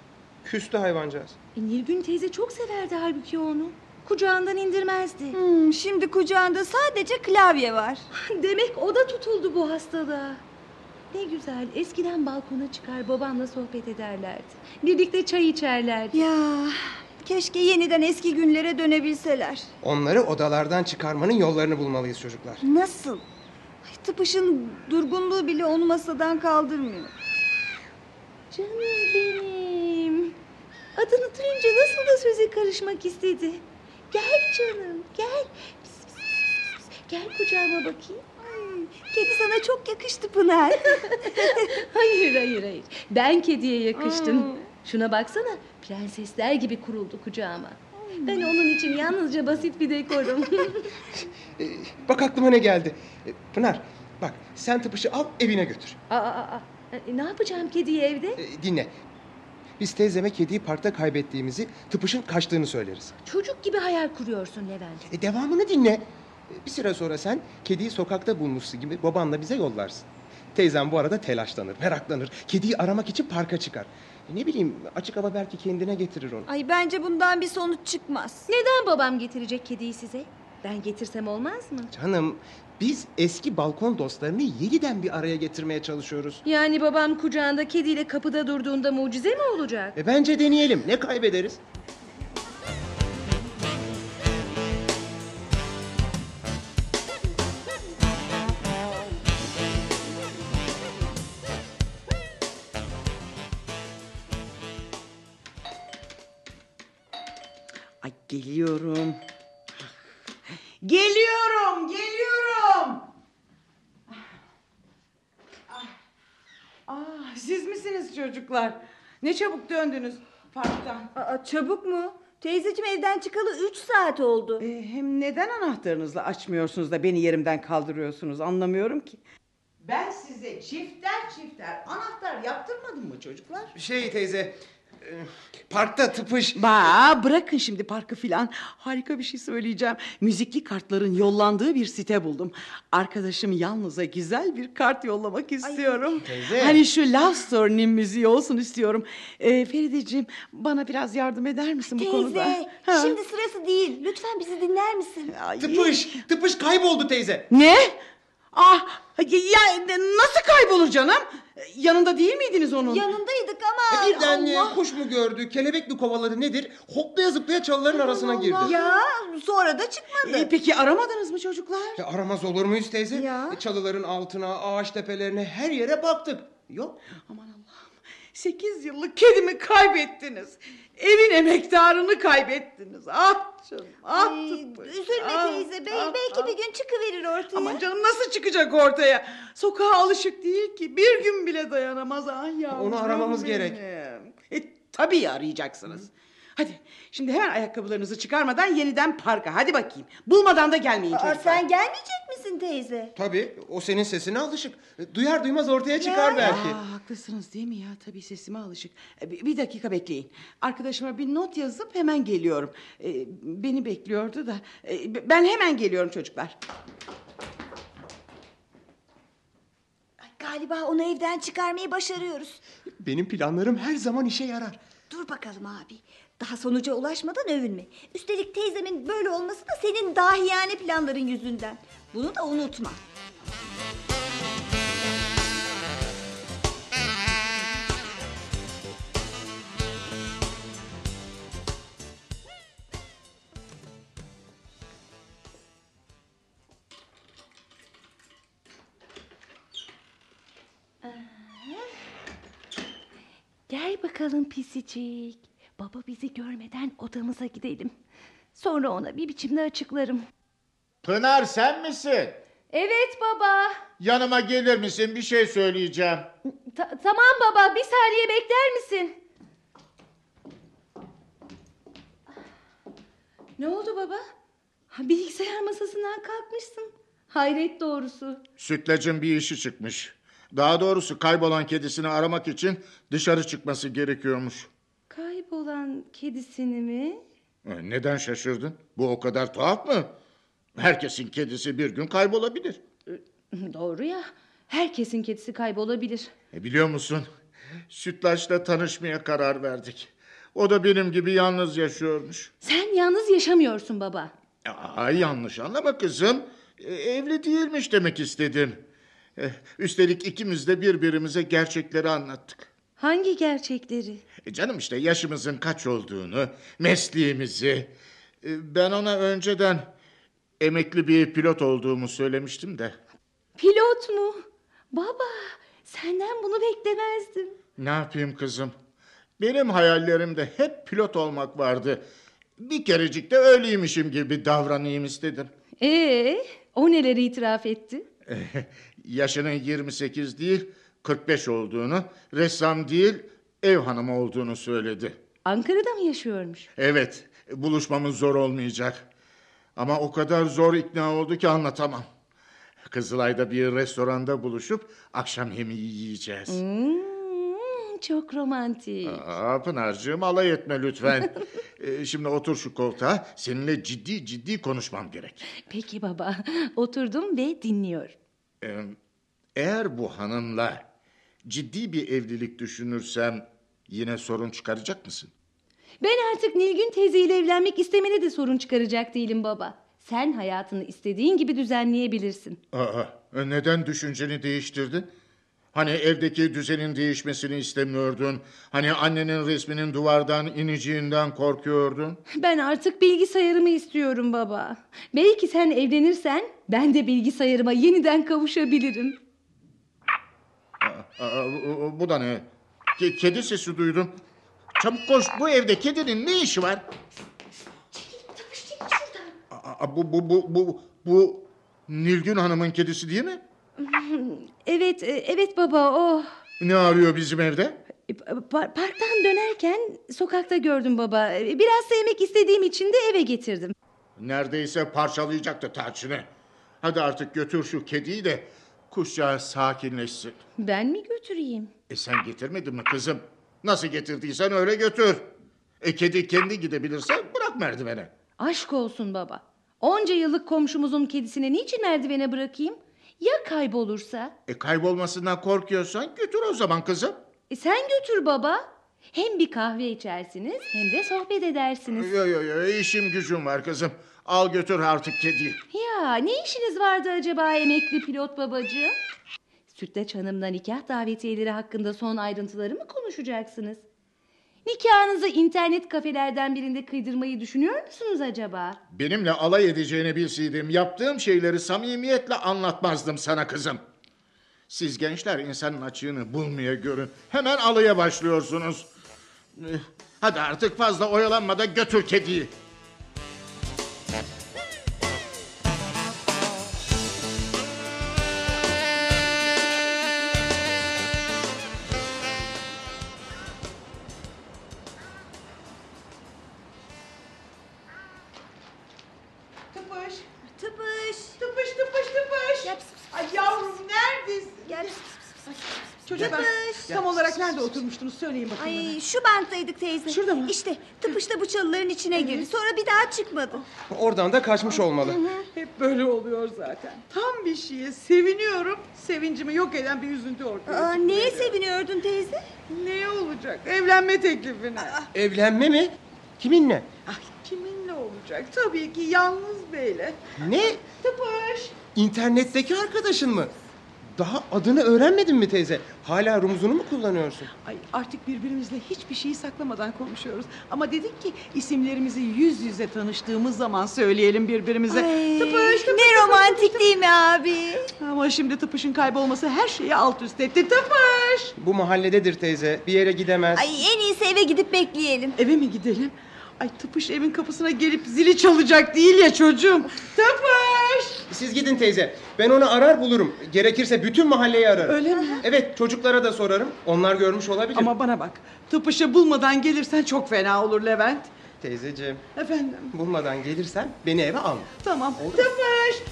Küstü hayvancağız. E, Nilgün teyze çok severdi halbuki onu. Kucağından indirmezdi. Hmm, şimdi kucağında sadece klavye var. *laughs* Demek o da tutuldu bu hastalığa. Ne güzel eskiden balkona çıkar babamla sohbet ederlerdi. Birlikte çay içerlerdi. Ya keşke yeniden eski günlere dönebilseler. Onları odalardan çıkarmanın yollarını bulmalıyız çocuklar. Nasıl? Ay, tıpışın durgunluğu bile onu masadan kaldırmıyor. Canım benim. Adını duyunca nasıl da söze karışmak istedi. Gel canım gel. Pis, pis, pis, pis. Gel kucağıma bakayım. Kedi sana çok yakıştı Pınar. *laughs* Hayır hayır hayır. Ben kediye yakıştım. Hmm. Şuna baksana. Prensesler gibi kuruldu kucağıma. Ben onun için yalnızca basit bir dekorum. *laughs* Ee, bak aklıma ne geldi. Ee, Pınar bak sen tıpışı al evine götür. aa, aa, aa. E, Ne yapacağım kediyi evde? Ee, dinle. Biz teyzeme kediyi parkta kaybettiğimizi, tıpışın kaçtığını söyleriz. Çocuk gibi hayal kuruyorsun Levent. E devamını dinle. Bir süre sonra sen kediyi sokakta bulmuşsun gibi babanla bize yollarsın. Teyzem bu arada telaşlanır, meraklanır. Kediyi aramak için parka çıkar. E ne bileyim açık hava belki kendine getirir onu. Ay bence bundan bir sonuç çıkmaz. Neden babam getirecek kediyi size? Ben getirsem olmaz mı? Canım biz eski balkon dostlarını yeniden bir araya getirmeye çalışıyoruz. Yani babam kucağında kediyle kapıda durduğunda mucize mi olacak? E bence deneyelim. Ne kaybederiz? Geliyorum. Geliyorum, geliyorum. Ah, ah, siz misiniz çocuklar? Ne çabuk döndünüz parktan. Aa, çabuk mu? Teyzeciğim evden çıkalı üç saat oldu. Ee, hem neden anahtarınızla açmıyorsunuz da beni yerimden kaldırıyorsunuz anlamıyorum ki. Ben size çifter çifter anahtar yaptırmadım mı çocuklar? Şey teyze, parkta tıpış. Ba bırakın şimdi parkı filan. Harika bir şey söyleyeceğim. Müzikli kartların yollandığı bir site buldum. Arkadaşım yalnız'a güzel bir kart yollamak istiyorum. Teyze. Hani şu Love Story'nin müziği olsun istiyorum. Ee, Ferideciğim bana biraz yardım eder misin bu konuda? Teyze Ha. şimdi sırası değil. Lütfen bizi dinler misin? Ay. Tıpış, tıpış kayboldu teyze. Ne? Ah ya nasıl kaybolur canım? Yanında değil miydiniz onun? Yanındaydık ama... E, Birden e, Allah. kuş mu gördü, kelebek mi kovaladı nedir? Hoplaya zıplaya çalıların arasına girdi. Ya sonra da çıkmadı. Ee, peki aramadınız mı çocuklar? E, aramaz olur muyuz teyze? Ya. E, çalıların altına, ağaç tepelerine her yere baktık. Yok. Aman Allah'ım. Sekiz yıllık kedimi kaybettiniz. Evin emektarını kaybettiniz. Ah canım. Ah Ay, tıpış, üzülme ah, teyze. Bey, ah, belki ah. bir gün çıkıverir ortaya. Aman canım nasıl çıkacak ortaya? Sokağa alışık değil ki. Bir gün bile dayanamaz. Ah yavrum Onu aramamız benim. gerek. E, tabii arayacaksınız. Hadi şimdi hemen ayakkabılarınızı çıkarmadan yeniden parka. Hadi bakayım. Bulmadan da gelmeyin Aa, çocuklar. sen gelmeyecek misin teyze? Tabii o senin sesine alışık. Duyar duymaz ortaya çıkar Ya. belki. Aa, haklısınız değil mi ya? Tabii sesime alışık. E, Bir, bir dakika bekleyin. Arkadaşıma bir not yazıp hemen geliyorum. E, beni bekliyordu da. E, ben hemen geliyorum çocuklar. Ay, galiba onu evden çıkarmayı başarıyoruz. Benim planlarım her zaman işe yarar. Dur bakalım abi. Daha sonuca ulaşmadan övünme. Üstelik teyzemin böyle olması da senin dahiyane planların yüzünden. Bunu da unutma. Gel bakalım pisicik. Baba bizi görmeden odamıza gidelim. Sonra ona bir biçimde açıklarım. Pınar sen misin? Evet baba. Yanıma gelir misin? Bir şey söyleyeceğim. Ta- tamam baba bir saniye bekler misin? Ne oldu baba? Ha, bilgisayar masasından kalkmışsın. Hayret doğrusu. Sütlacın bir işi çıkmış. Daha doğrusu kaybolan kedisini aramak için dışarı çıkması gerekiyormuş. Kaybolan kedisini mi? E, Neden şaşırdın? Bu o kadar tuhaf mı? Herkesin kedisi bir gün kaybolabilir. Doğru ya. Herkesin kedisi kaybolabilir. E biliyor musun? Sütlaç'la tanışmaya karar verdik. O da benim gibi yalnız yaşıyormuş. Sen yalnız yaşamıyorsun baba. Ay yanlış anlama kızım. E, evli değilmiş demek istedim. E, üstelik ikimiz de birbirimize gerçekleri anlattık. Hangi gerçekleri? E canım işte yaşımızın kaç olduğunu, mesleğimizi. E, ben ona önceden emekli bir pilot olduğumu söylemiştim de. Pilot mu? Baba, senden bunu beklemezdim. Ne yapayım kızım? Benim hayallerimde hep pilot olmak vardı. Bir kerecik de öyleymişim gibi davranayım istedim. Ee, o neleri itiraf etti? *laughs* Yaşının 28 değil 45 olduğunu, ressam değil ev hanımı olduğunu söyledi. Ankara'da mı yaşıyormuş? Evet, buluşmamız zor olmayacak. Ama o kadar zor ikna oldu ki anlatamam. Kızılay'da bir restoranda buluşup akşam yemeği yiyeceğiz. Hmm, çok romantik. Aa, Pınar'cığım alay etme lütfen. *laughs* Ee, şimdi otur şu koltuğa. Seninle ciddi ciddi konuşmam gerek. Peki baba, *laughs* oturdum ve dinliyorum. Ee, eğer bu hanımla ciddi bir evlilik düşünürsem yine sorun çıkaracak mısın? Ben artık Nilgün teyzeyle evlenmek istemene de sorun çıkaracak değilim baba. Sen hayatını istediğin gibi düzenleyebilirsin. Aa, e, neden düşünceni değiştirdin? Hani evdeki düzenin değişmesini istemiyordun? Hani annenin resminin duvardan ineceğinden korkuyordun? Ben artık bilgisayarımı istiyorum baba. Belki sen evlenirsen ben de bilgisayarıma yeniden kavuşabilirim. Aa, bu- bu da ne? Ke- kedi sesi duydum. Çabuk koş bu evde kedinin ne işi var? Aa, bu, bu, bu, bu, bu Nilgün Hanım'ın kedisi değil mi? *laughs* Evet, e, evet baba o. Ne arıyor bizim evde? E, pa- Parktan dönerken sokakta gördüm baba. E, Biraz sevmek istediğim için de eve getirdim. Neredeyse parçalayacaktı tarçını. Hadi artık götür şu kediyi de kuşcağı sakinleşsin. Ben mi götüreyim? E sen getirmedin mi kızım? Nasıl getirdiysen öyle götür. E kedi kendi gidebilirse bırak merdivene. Aşk olsun baba. Onca yıllık komşumuzun kedisini niçin merdivene bırakayım? Ya kaybolursa? E kaybolmasından korkuyorsan götür o zaman kızım. E, sen götür baba. Hem bir kahve içersiniz hem de sohbet edersiniz. Yo yo yo işim gücüm var kızım. Al götür artık kediyi. Ya ne işiniz vardı acaba emekli pilot babacığım? Sütlaç Hanım'la nikah davetiyeleri hakkında son ayrıntıları mı konuşacaksınız? Nikahınızı internet kafelerden birinde kıydırmayı düşünüyor musunuz acaba? Benimle alay edeceğini bilseydim yaptığım şeyleri samimiyetle anlatmazdım sana kızım. Siz gençler insanın açığını bulmaya görün. Hemen alaya başlıyorsunuz. Eh, Hadi artık fazla oyalanma da götür kediyi. Teyze. Şurada mı? İşte tıpış da bu çalıların içine girdi. Sonra bir daha çıkmadı. Oradan da kaçmış olmalı. Hep böyle oluyor zaten. Tam bir şeye seviniyorum. Sevincimi yok eden bir üzüntü ortaya Aa, çıkıyor. neye seviniyordun teyze? Ne olacak? Evlenme teklifine. Evlenme mi? Kiminle? Ay kiminle olacak? Tabii ki yalnız beyle. Ne? Tıpış. İnternetteki arkadaşın mı? Daha adını öğrenmedin mi teyze? Hala rumuzunu mu kullanıyorsun? Ay artık birbirimizle hiçbir şeyi saklamadan konuşuyoruz. Ama dedik ki isimlerimizi yüz yüze tanıştığımız zaman söyleyelim birbirimize. Ay, Tıpış, tıpış, ne romantik değil mi abi? Ama şimdi tıpışın kaybolması her şeyi alt üst etti. Tıpış! Bu mahallededir teyze. Bir yere gidemez. Ay en iyisi eve gidip bekleyelim. Eve mi gidelim? Ay tıpış evin kapısına gelip zili çalacak değil ya çocuğum. Tıpış! Siz gidin teyze. Ben onu arar bulurum. Gerekirse bütün mahalleyi ararım. Öyle mi? Evet çocuklara da sorarım. Onlar görmüş olabilir. Ama bana bak. Tıpışı bulmadan gelirsen çok fena olur Levent. Teyzeciğim Efendim? bulmadan gelirsen beni eve alma. Tamam. Tıpış tıpış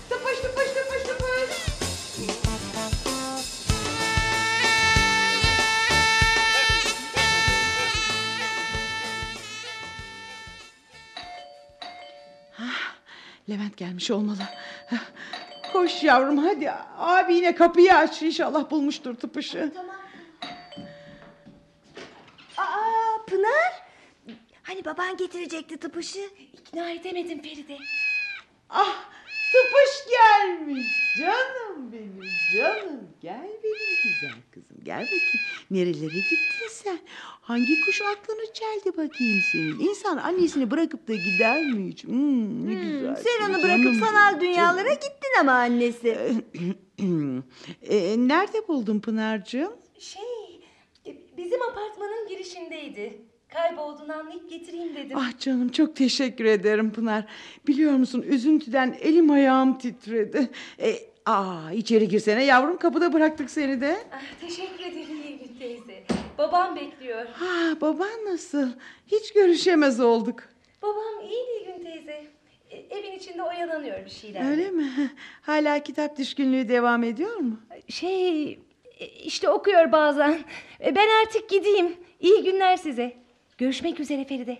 Levent gelmiş olmalı. Koş yavrum hadi. Abi yine kapıyı aç. İnşallah bulmuştur tıpışı. Aa Pınar. Hani baban getirecekti tıpışı. İkna edemedim Feride. Ah tıpış gelmiş. Canım benim canım. Gel benim güzel kızım. Gel bakayım. Nerelere gittin sen? Hangi kuş aklını çeldi bakayım senin? İnsan annesini bırakıp da gider mi hiç? Hmm, ne güzel. Sen onu canım bırakıp benim, sanal dünyalara gittin ama annesi. *clears throat* E, nerede buldun Pınar'cığım? Şey, bizim apartmanın girişindeydi. Kaybolduğunu anlayıp getireyim dedim. Ah canım çok teşekkür ederim Pınar. Biliyor musun üzüntüden elim ayağım titredi. E, aa, içeri girsene yavrum kapıda bıraktık seni de. Ah, teşekkür ederim Nilgün teyze. Babam bekliyor. Ha, baban nasıl? Hiç görüşemez olduk. Babam iyi Nilgün teyze. E, evin içinde oyalanıyor bir şeyler. Öyle mi? Hala kitap düşkünlüğü devam ediyor mu? Şey, e, işte okuyor bazen. E, Ben artık gideyim. İyi günler size. Görüşmek üzere Feride.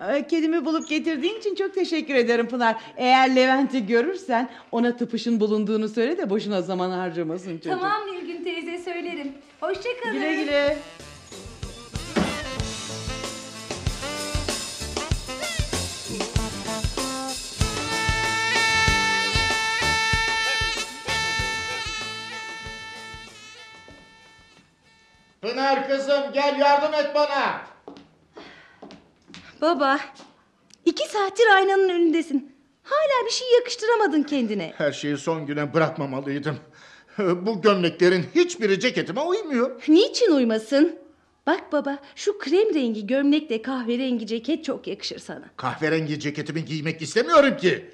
Ee, Kedimi bulup getirdiğin için çok teşekkür ederim Pınar. Eğer Levent'i görürsen ona tıpışın bulunduğunu söyle de boşuna zaman harcamasın çocuk. Tamam Nilgün teyze söylerim. Hoşçakalın. Güle güle. Pınar kızım gel yardım et bana. Baba, iki saattir aynanın önündesin. Hala bir şey yakıştıramadın kendine. Her şeyi son güne bırakmamalıydım. Bu gömleklerin hiçbiri ceketime uymuyor. Niçin uymasın? Bak baba, şu krem rengi gömlekle kahverengi ceket çok yakışır sana. Kahverengi ceketimi giymek istemiyorum ki.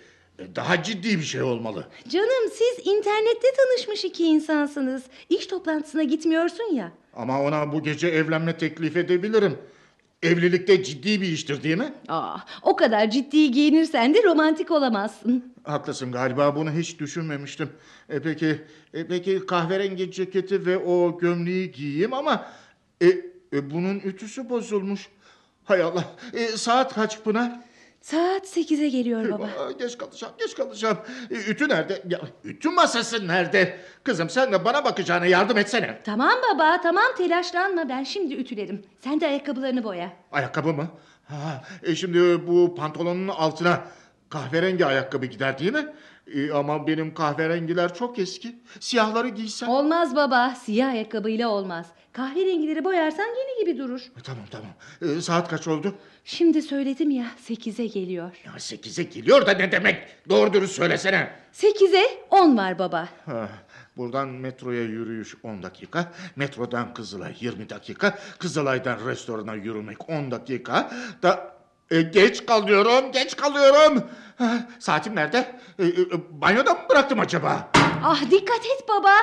Daha ciddi bir şey olmalı. Canım siz internette tanışmış iki insansınız. İş toplantısına gitmiyorsun ya. Ama ona bu gece evlenme teklif edebilirim. Evlilikte ciddi bir iştir değil mi? Aa, o kadar ciddi giyinirsen de romantik olamazsın. Haklısın galiba bunu hiç düşünmemiştim. E peki, e peki kahverengi ceketi ve o gömleği giyeyim ama e, e, bunun ütüsü bozulmuş. Hay Allah. E, saat kaç Pınar? Saat sekize geliyor baba. Geç kalacağım, geç kalacağım. E, ütü nerede? Ya, ütü masası nerede? Kızım sen de bana bakacağına yardım etsene. Tamam baba, tamam telaşlanma. Ben şimdi ütülerim. Sen de ayakkabılarını boya. Ayakkabı mı? Ha, e şimdi bu pantolonun altına kahverengi ayakkabı gider değil mi? E, ama benim kahverengiler çok eski. Siyahları giysem. Olmaz baba, siyah ayakkabıyla olmaz. Kahverengileri boyarsan yeni gibi durur. E, Tamam tamam. E, saat kaç oldu? Şimdi söyledim ya, sekize geliyor. Ya sekize geliyor da ne demek? Doğru dürüst söylesene. Sekize on var baba. Ha, buradan metroya yürüyüş 10 dakika. Metrodan Kızılay 20 dakika. Kızılay'dan restorana yürümek 10 dakika. Da e, geç kalıyorum, geç kalıyorum. Ha, saatim nerede? E, e, banyoda mı bıraktım acaba? Ah dikkat et baba.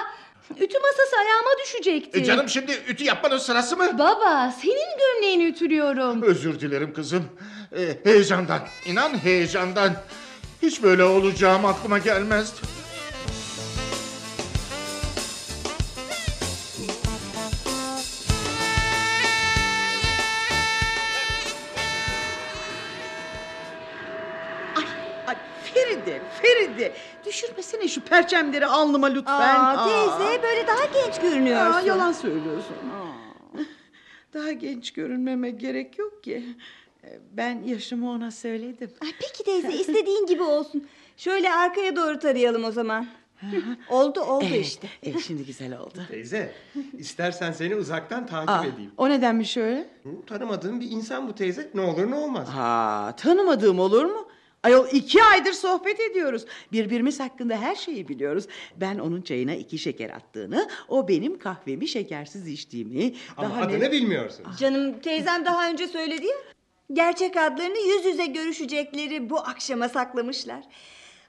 Ütü masası ayağıma düşecekti. E, canım şimdi ütü yapmanın sırası mı? Baba, senin gömleğini ütülüyorum. Özür dilerim kızım. E, heyecandan, inan heyecandan. Hiç böyle olacağım aklıma gelmezdi. Perçemleri alnıma lütfen. Aa, teyze böyle daha genç görünüyorsun. Aa, yalan söylüyorsun. Aa. Daha genç görünmeme gerek yok ki. Ee, Ben yaşımı ona söyledim. Ay, peki teyze istediğin gibi olsun. Şöyle arkaya doğru tarayalım o zaman. Oldu oldu Evet, işte. evet, şimdi güzel oldu. Teyze, istersen seni uzaktan takip Aa, edeyim. o nedenmiş öyle? Tanımadığım bir insan bu teyze. Ne olur ne olmaz. Ha, tanımadığım olur mu? Ayol iki aydır sohbet ediyoruz. Birbirimiz hakkında her şeyi biliyoruz. Ben onun çayına iki şeker attığını, o benim kahvemi şekersiz içtiğimi... Ama daha adını ne... bilmiyorsun. Canım teyzem daha önce söyledi ya. Gerçek adlarını yüz yüze görüşecekleri bu akşama saklamışlar.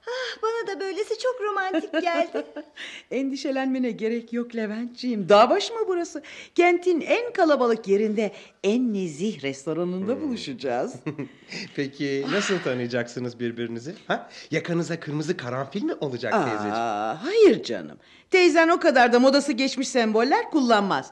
Ah, bana da böylesi çok romantik geldi. *laughs* Endişelenmene gerek yok Leventciğim. Dağ başı mı burası? Kentin en kalabalık yerinde, en nezih restoranında buluşacağız. *laughs* Peki nasıl tanıyacaksınız birbirinizi? Ha? Yakanıza kırmızı karanfil mi olacak teyzeciğim? Aa, hayır canım. Teyzen o kadar da modası geçmiş semboller kullanmaz.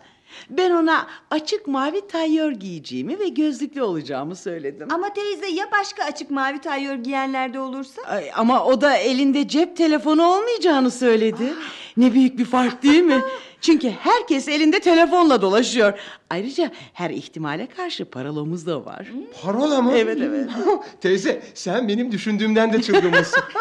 Ben ona açık mavi tayyör giyeceğimi ve gözlüklü olacağımı söyledim. Ama teyze ya başka açık mavi tayyör giyenlerde olursa? Ay, ama o da elinde cep telefonu olmayacağını söyledi. Ne büyük bir fark değil mi? *laughs* Çünkü herkes elinde telefonla dolaşıyor. Ayrıca her ihtimale karşı paralomuz da var. Parola mı? Evet, evet. *laughs* teyze sen benim düşündüğümden de çılgınmışsın. *laughs*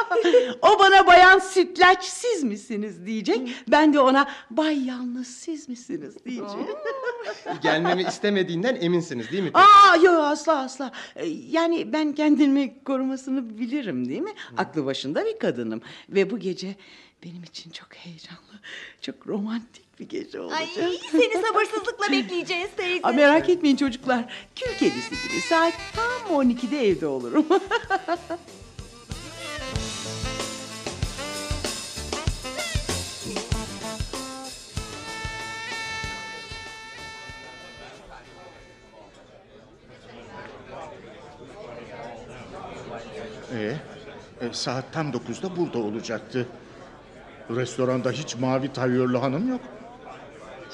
O bana bayan sütlaç siz misiniz diyecek. Ben de ona bay yalnız siz misiniz diyeceğim. *laughs* Gelmemi istemediğinden eminsiniz değil mi? Aa yok asla asla. Ee, Yani ben kendimi korumasını bilirim değil mi? Aklı başında bir kadınım. Ve bu gece benim için çok heyecanlı, çok romantik bir gece olacak. Ay seni sabırsızlıkla *laughs* bekleyeceğiz teyze. Aa, merak etmeyin çocuklar. Kül kedisi gibi saat tam 12'de evde olurum. *laughs* Ee, e, saat tam dokuzda burada olacaktı. Restoranda hiç mavi tayyörlü hanım yok.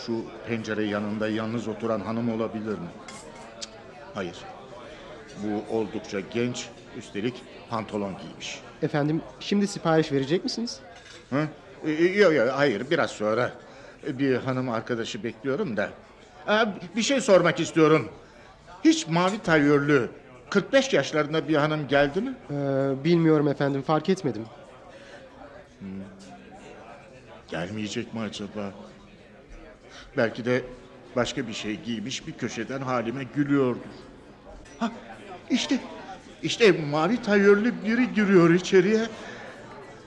Şu pencere yanında yalnız oturan hanım olabilir mi? Cık, hayır. Bu oldukça genç, üstelik pantolon giymiş. Efendim şimdi sipariş verecek misiniz? Hı? Yok yok hayır biraz sonra. E, Bir hanım arkadaşı bekliyorum da. Aa, Bir şey sormak istiyorum. Hiç mavi tayyörlü 45 yaşlarında bir hanım geldi mi? Ee, bilmiyorum efendim fark etmedim. Gelmeyecek mi acaba? Belki de başka bir şey giymiş bir köşeden halime gülüyordur. Ha işte işte mavi tayyörlü biri giriyor içeriye.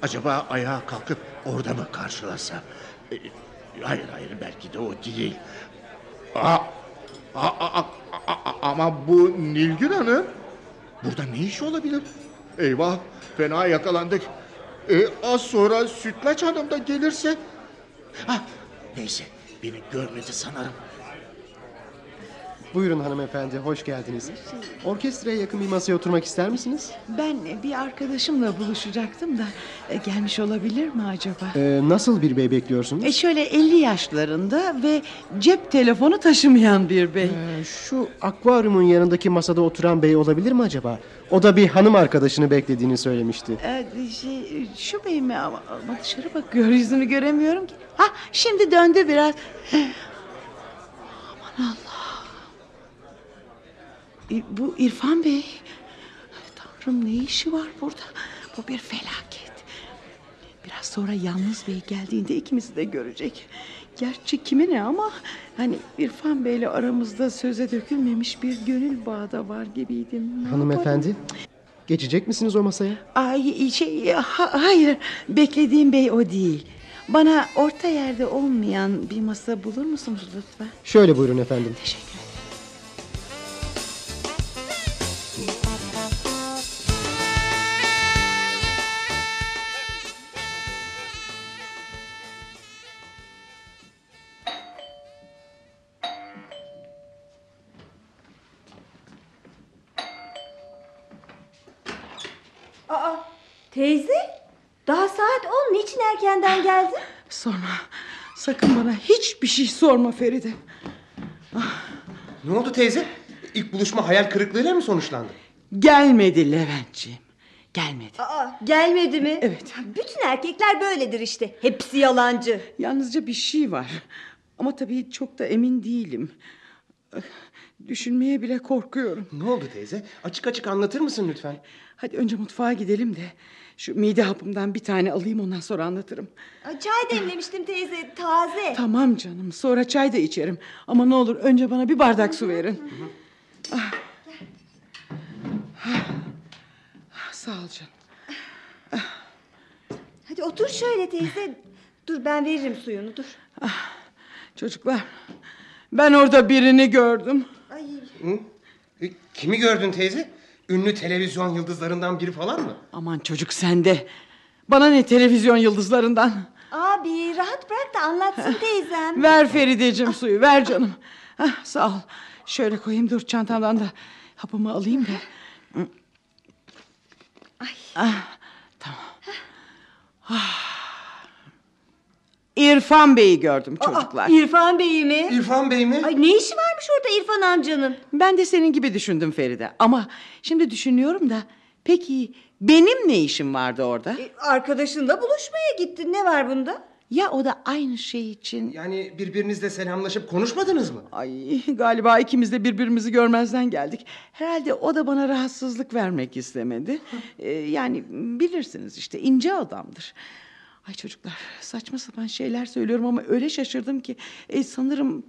Acaba ayağa kalkıp orada mı karşılasa? E, hayır hayır belki de o değil. Aa, aa, aa, aa, ama bu Nilgün Hanım burada ne iş olabilir? Eyvah fena yakalandık. E, az sonra Sütlaç Hanım da gelirse... Ha, neyse beni görmedi sanırım. Buyurun hanımefendi hoş geldiniz. Orkestraya yakın bir masaya oturmak ister misiniz? ben bir arkadaşımla buluşacaktım da e, gelmiş olabilir mi acaba? Ee, nasıl bir bey bekliyorsunuz? E şöyle 50 yaşlarında ve cep telefonu taşımayan bir bey. Ee, şu akvaryumun yanındaki masada oturan bey olabilir mi acaba? O da bir hanım arkadaşını beklediğini söylemişti. Ee, şey, şu bey mi ama, ama dışarı bakıyor yüzünü göremiyorum ki. Ha şimdi döndü biraz. Aman Allah. E, bu İrfan Bey. Tanrım ne işi var burada? Bu bir felaket. Biraz sonra yalnız bey geldiğinde ikimizi de görecek. Gerçi kime ne ama hani İrfan Bey'le aramızda söze dökülmemiş bir gönül bağı da var gibiydim. Ne yaparım? Hanımefendi geçecek misiniz o masaya? Ay şey ha- hayır beklediğim bey o değil. Bana orta yerde olmayan bir masa bulur musunuz lütfen? Şöyle buyurun efendim. Teşekkür teyze daha saat on niçin erkenden geldin? *sighs* Sorma. Sakın bana hiçbir şey sorma Feride. ne oldu teyze? İlk buluşma hayal kırıklığıyla mı sonuçlandı? Gelmedi Leventciğim. Gelmedi. Aa, gelmedi mi? Evet. Bütün erkekler böyledir işte. Hepsi yalancı. Yalnızca bir şey var. Ama tabii çok da emin değilim. Düşünmeye bile korkuyorum. Ne oldu teyze? Açık açık anlatır mısın lütfen? Hadi önce mutfağa gidelim de şu mide hapımdan bir tane alayım ondan sonra anlatırım. Ay, Çay demlemiştim teyze taze. Tamam canım sonra çay da içerim. Ama ne olur önce bana bir bardak su verin. Ah. Ah. Ah, Sağ ol canım. Hadi otur şöyle teyze. Dur ben veririm suyunu dur. Çocuklar ben orada birini gördüm. Ay, Hı? E, Kimi gördün teyze? Ünlü televizyon yıldızlarından biri falan mı? Aman çocuk sende. Bana ne televizyon yıldızlarından. abi rahat bırak da anlatsın *laughs* teyzem. Ver Ferideciğim suyu ver canım. Hah, sağ ol. Şöyle koyayım dur çantamdan da hapımı alayım da. Ay. Ah, tamam. Ah. İrfan Bey'i gördüm çocuklar. Aa, İrfan Bey mi? İrfan Bey mi? Ay ne işi varmış orada İrfan amcanın? Ben de senin gibi düşündüm Feride. Ama şimdi düşünüyorum da peki benim ne işim vardı orada? E, Arkadaşınla buluşmaya gittin. Ne var bunda? Ya o da aynı şey için... Yani birbirinizle selamlaşıp konuşmadınız mı? Ay galiba ikimiz de birbirimizi görmezden geldik. Herhalde o da bana rahatsızlık vermek istemedi. Ee, *laughs* yani bilirsiniz işte ince adamdır. Ay çocuklar saçma sapan şeyler söylüyorum ama öyle şaşırdım ki e, sanırım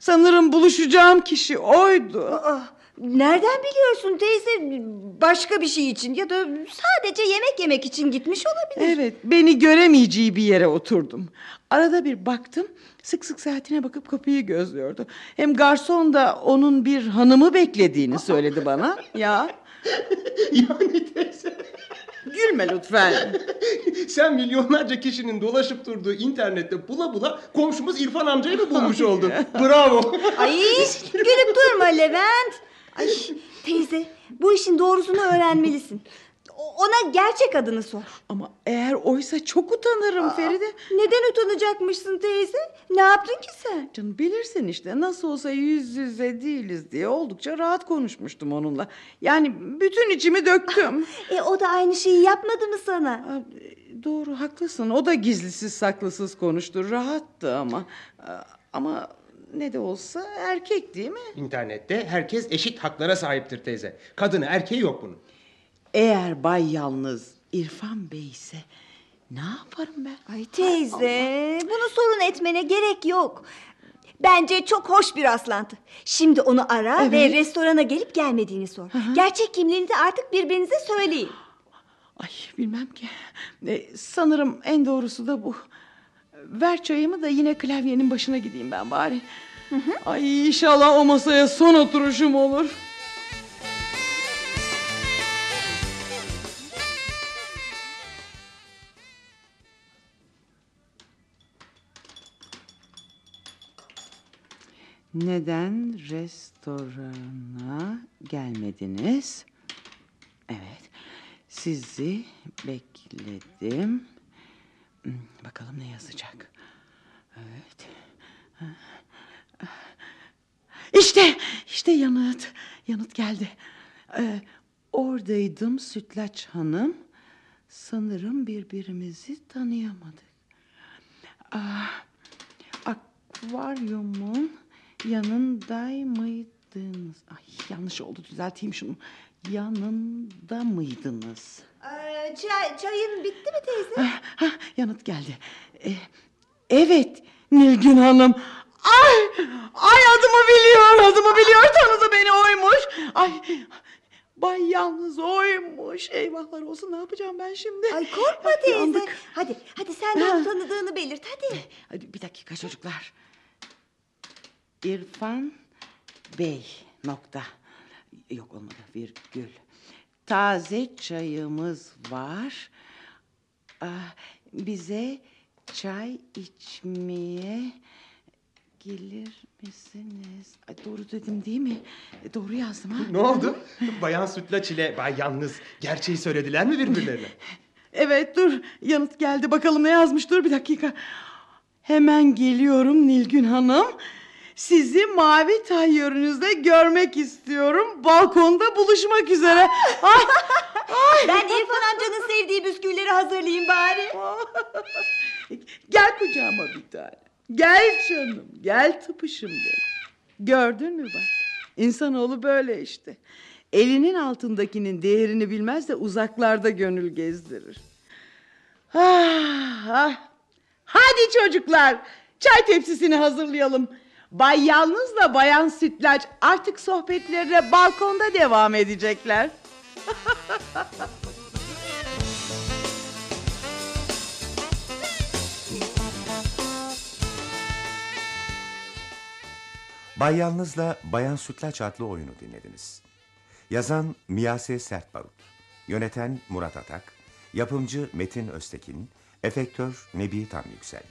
sanırım buluşacağım kişi oydu. Aa, nereden biliyorsun teyze? Başka bir şey için ya da sadece yemek yemek için gitmiş olabilir. Evet beni göremeyeceği bir yere oturdum. Arada bir baktım sık sık saatine bakıp kapıyı gözlüyordu. Hem garson da onun bir hanımı beklediğini söyledi bana. Ya *laughs* yani teyze. Gülme lütfen. *laughs* Sen milyonlarca kişinin dolaşıp durduğu internette bula bula komşumuz İrfan amcayı mı bulmuş oldun? Bravo. Ay gülüp durma Levent. Ay teyze bu işin doğrusunu öğrenmelisin. Ona gerçek adını sor. Ama eğer oysa çok utanırım Feride. Neden utanacakmışsın teyze? Ne yaptın ki sen? Canım bilirsin işte nasıl olsa yüz yüze değiliz diye oldukça rahat konuşmuştum onunla. Yani bütün içimi döktüm. *laughs* E o da aynı şeyi yapmadı mı sana? Aa, Doğru haklısın o da gizlisiz saklısız konuştu rahattı ama. Aa, Ama ne de olsa erkek değil mi? İnternette herkes eşit haklara sahiptir teyze. Kadını erkeği yok bunun. Eğer Bay Yalnız İrfan Bey ise ne yaparım ben? Ay teyze bunu sorun etmene gerek yok. Bence çok hoş bir rastlantı. Şimdi onu ara ve Evet. restorana gelip gelmediğini sor. Gerçek kimliğini de artık birbirinize söyleyin. Ay bilmem ki. E, sanırım en doğrusu da bu. Ver çayımı da yine klavyenin başına gideyim ben bari. Ay inşallah o masaya son oturuşum olur. Neden restorana gelmediniz? Evet. Sizi bekledim. Hmm, Bakalım ne yazacak. Evet. İşte, işte yanıt. Yanıt geldi. Ee, oradaydım Sütlaç Hanım. Sanırım birbirimizi tanıyamadık. Ah, akvaryumun yanındaymışdınız. Ay yanlış oldu düzelteyim şunu. Yanında mıydınız? Ee, çay, çayın bitti mi teyze? Ah, yanıt geldi. Ee, evet Nilgün Hanım. Ay, ay adımı biliyor, adımı biliyor. Tanıdı beni oymuş. Ay, Bay yalnız oymuş. Eyvahlar olsun ne yapacağım ben şimdi? Ay korkma teyze. yandık. Hadi hadi sen de onu tanıdığını belirt hadi. Hadi bir dakika çocuklar. İrfan Bey nokta. Yok olmadı virgül. Taze çayımız var. Ah, bize çay içmeye gelir misiniz? Ay, doğru dedim değil mi? E, Doğru yazdım ha. Ne oldu? Bayan Sütlaç ile Bay Yalnız gerçeği söylediler mi birbirlerine? Evet dur yanıt geldi bakalım ne yazmış dur bir dakika. Hemen geliyorum Nilgün Hanım. Sizi mavi tayyörünüzde görmek istiyorum. Balkonda buluşmak üzere. *laughs* Ay, Ben İrfan amcanın sevdiği bisküvileri hazırlayayım bari. gel kucağıma bir tane. Gel canım gel tıpışım benim. Gördün mü bak. İnsanoğlu böyle işte. Elinin altındakinin değerini bilmez de uzaklarda gönül gezdirir. Ah, ah. Hadi çocuklar çay tepsisini hazırlayalım. Bay Yalnız'la Bayan Sütlaç artık sohbetlerine balkonda devam edecekler. *laughs* Bay Yalnız'la Bayan Sütlaç adlı oyunu dinlediniz. Yazan Miyase Sertbarut, yöneten Murat Atak, yapımcı Metin Öztekin, efektör Nebi Tam Yüksel.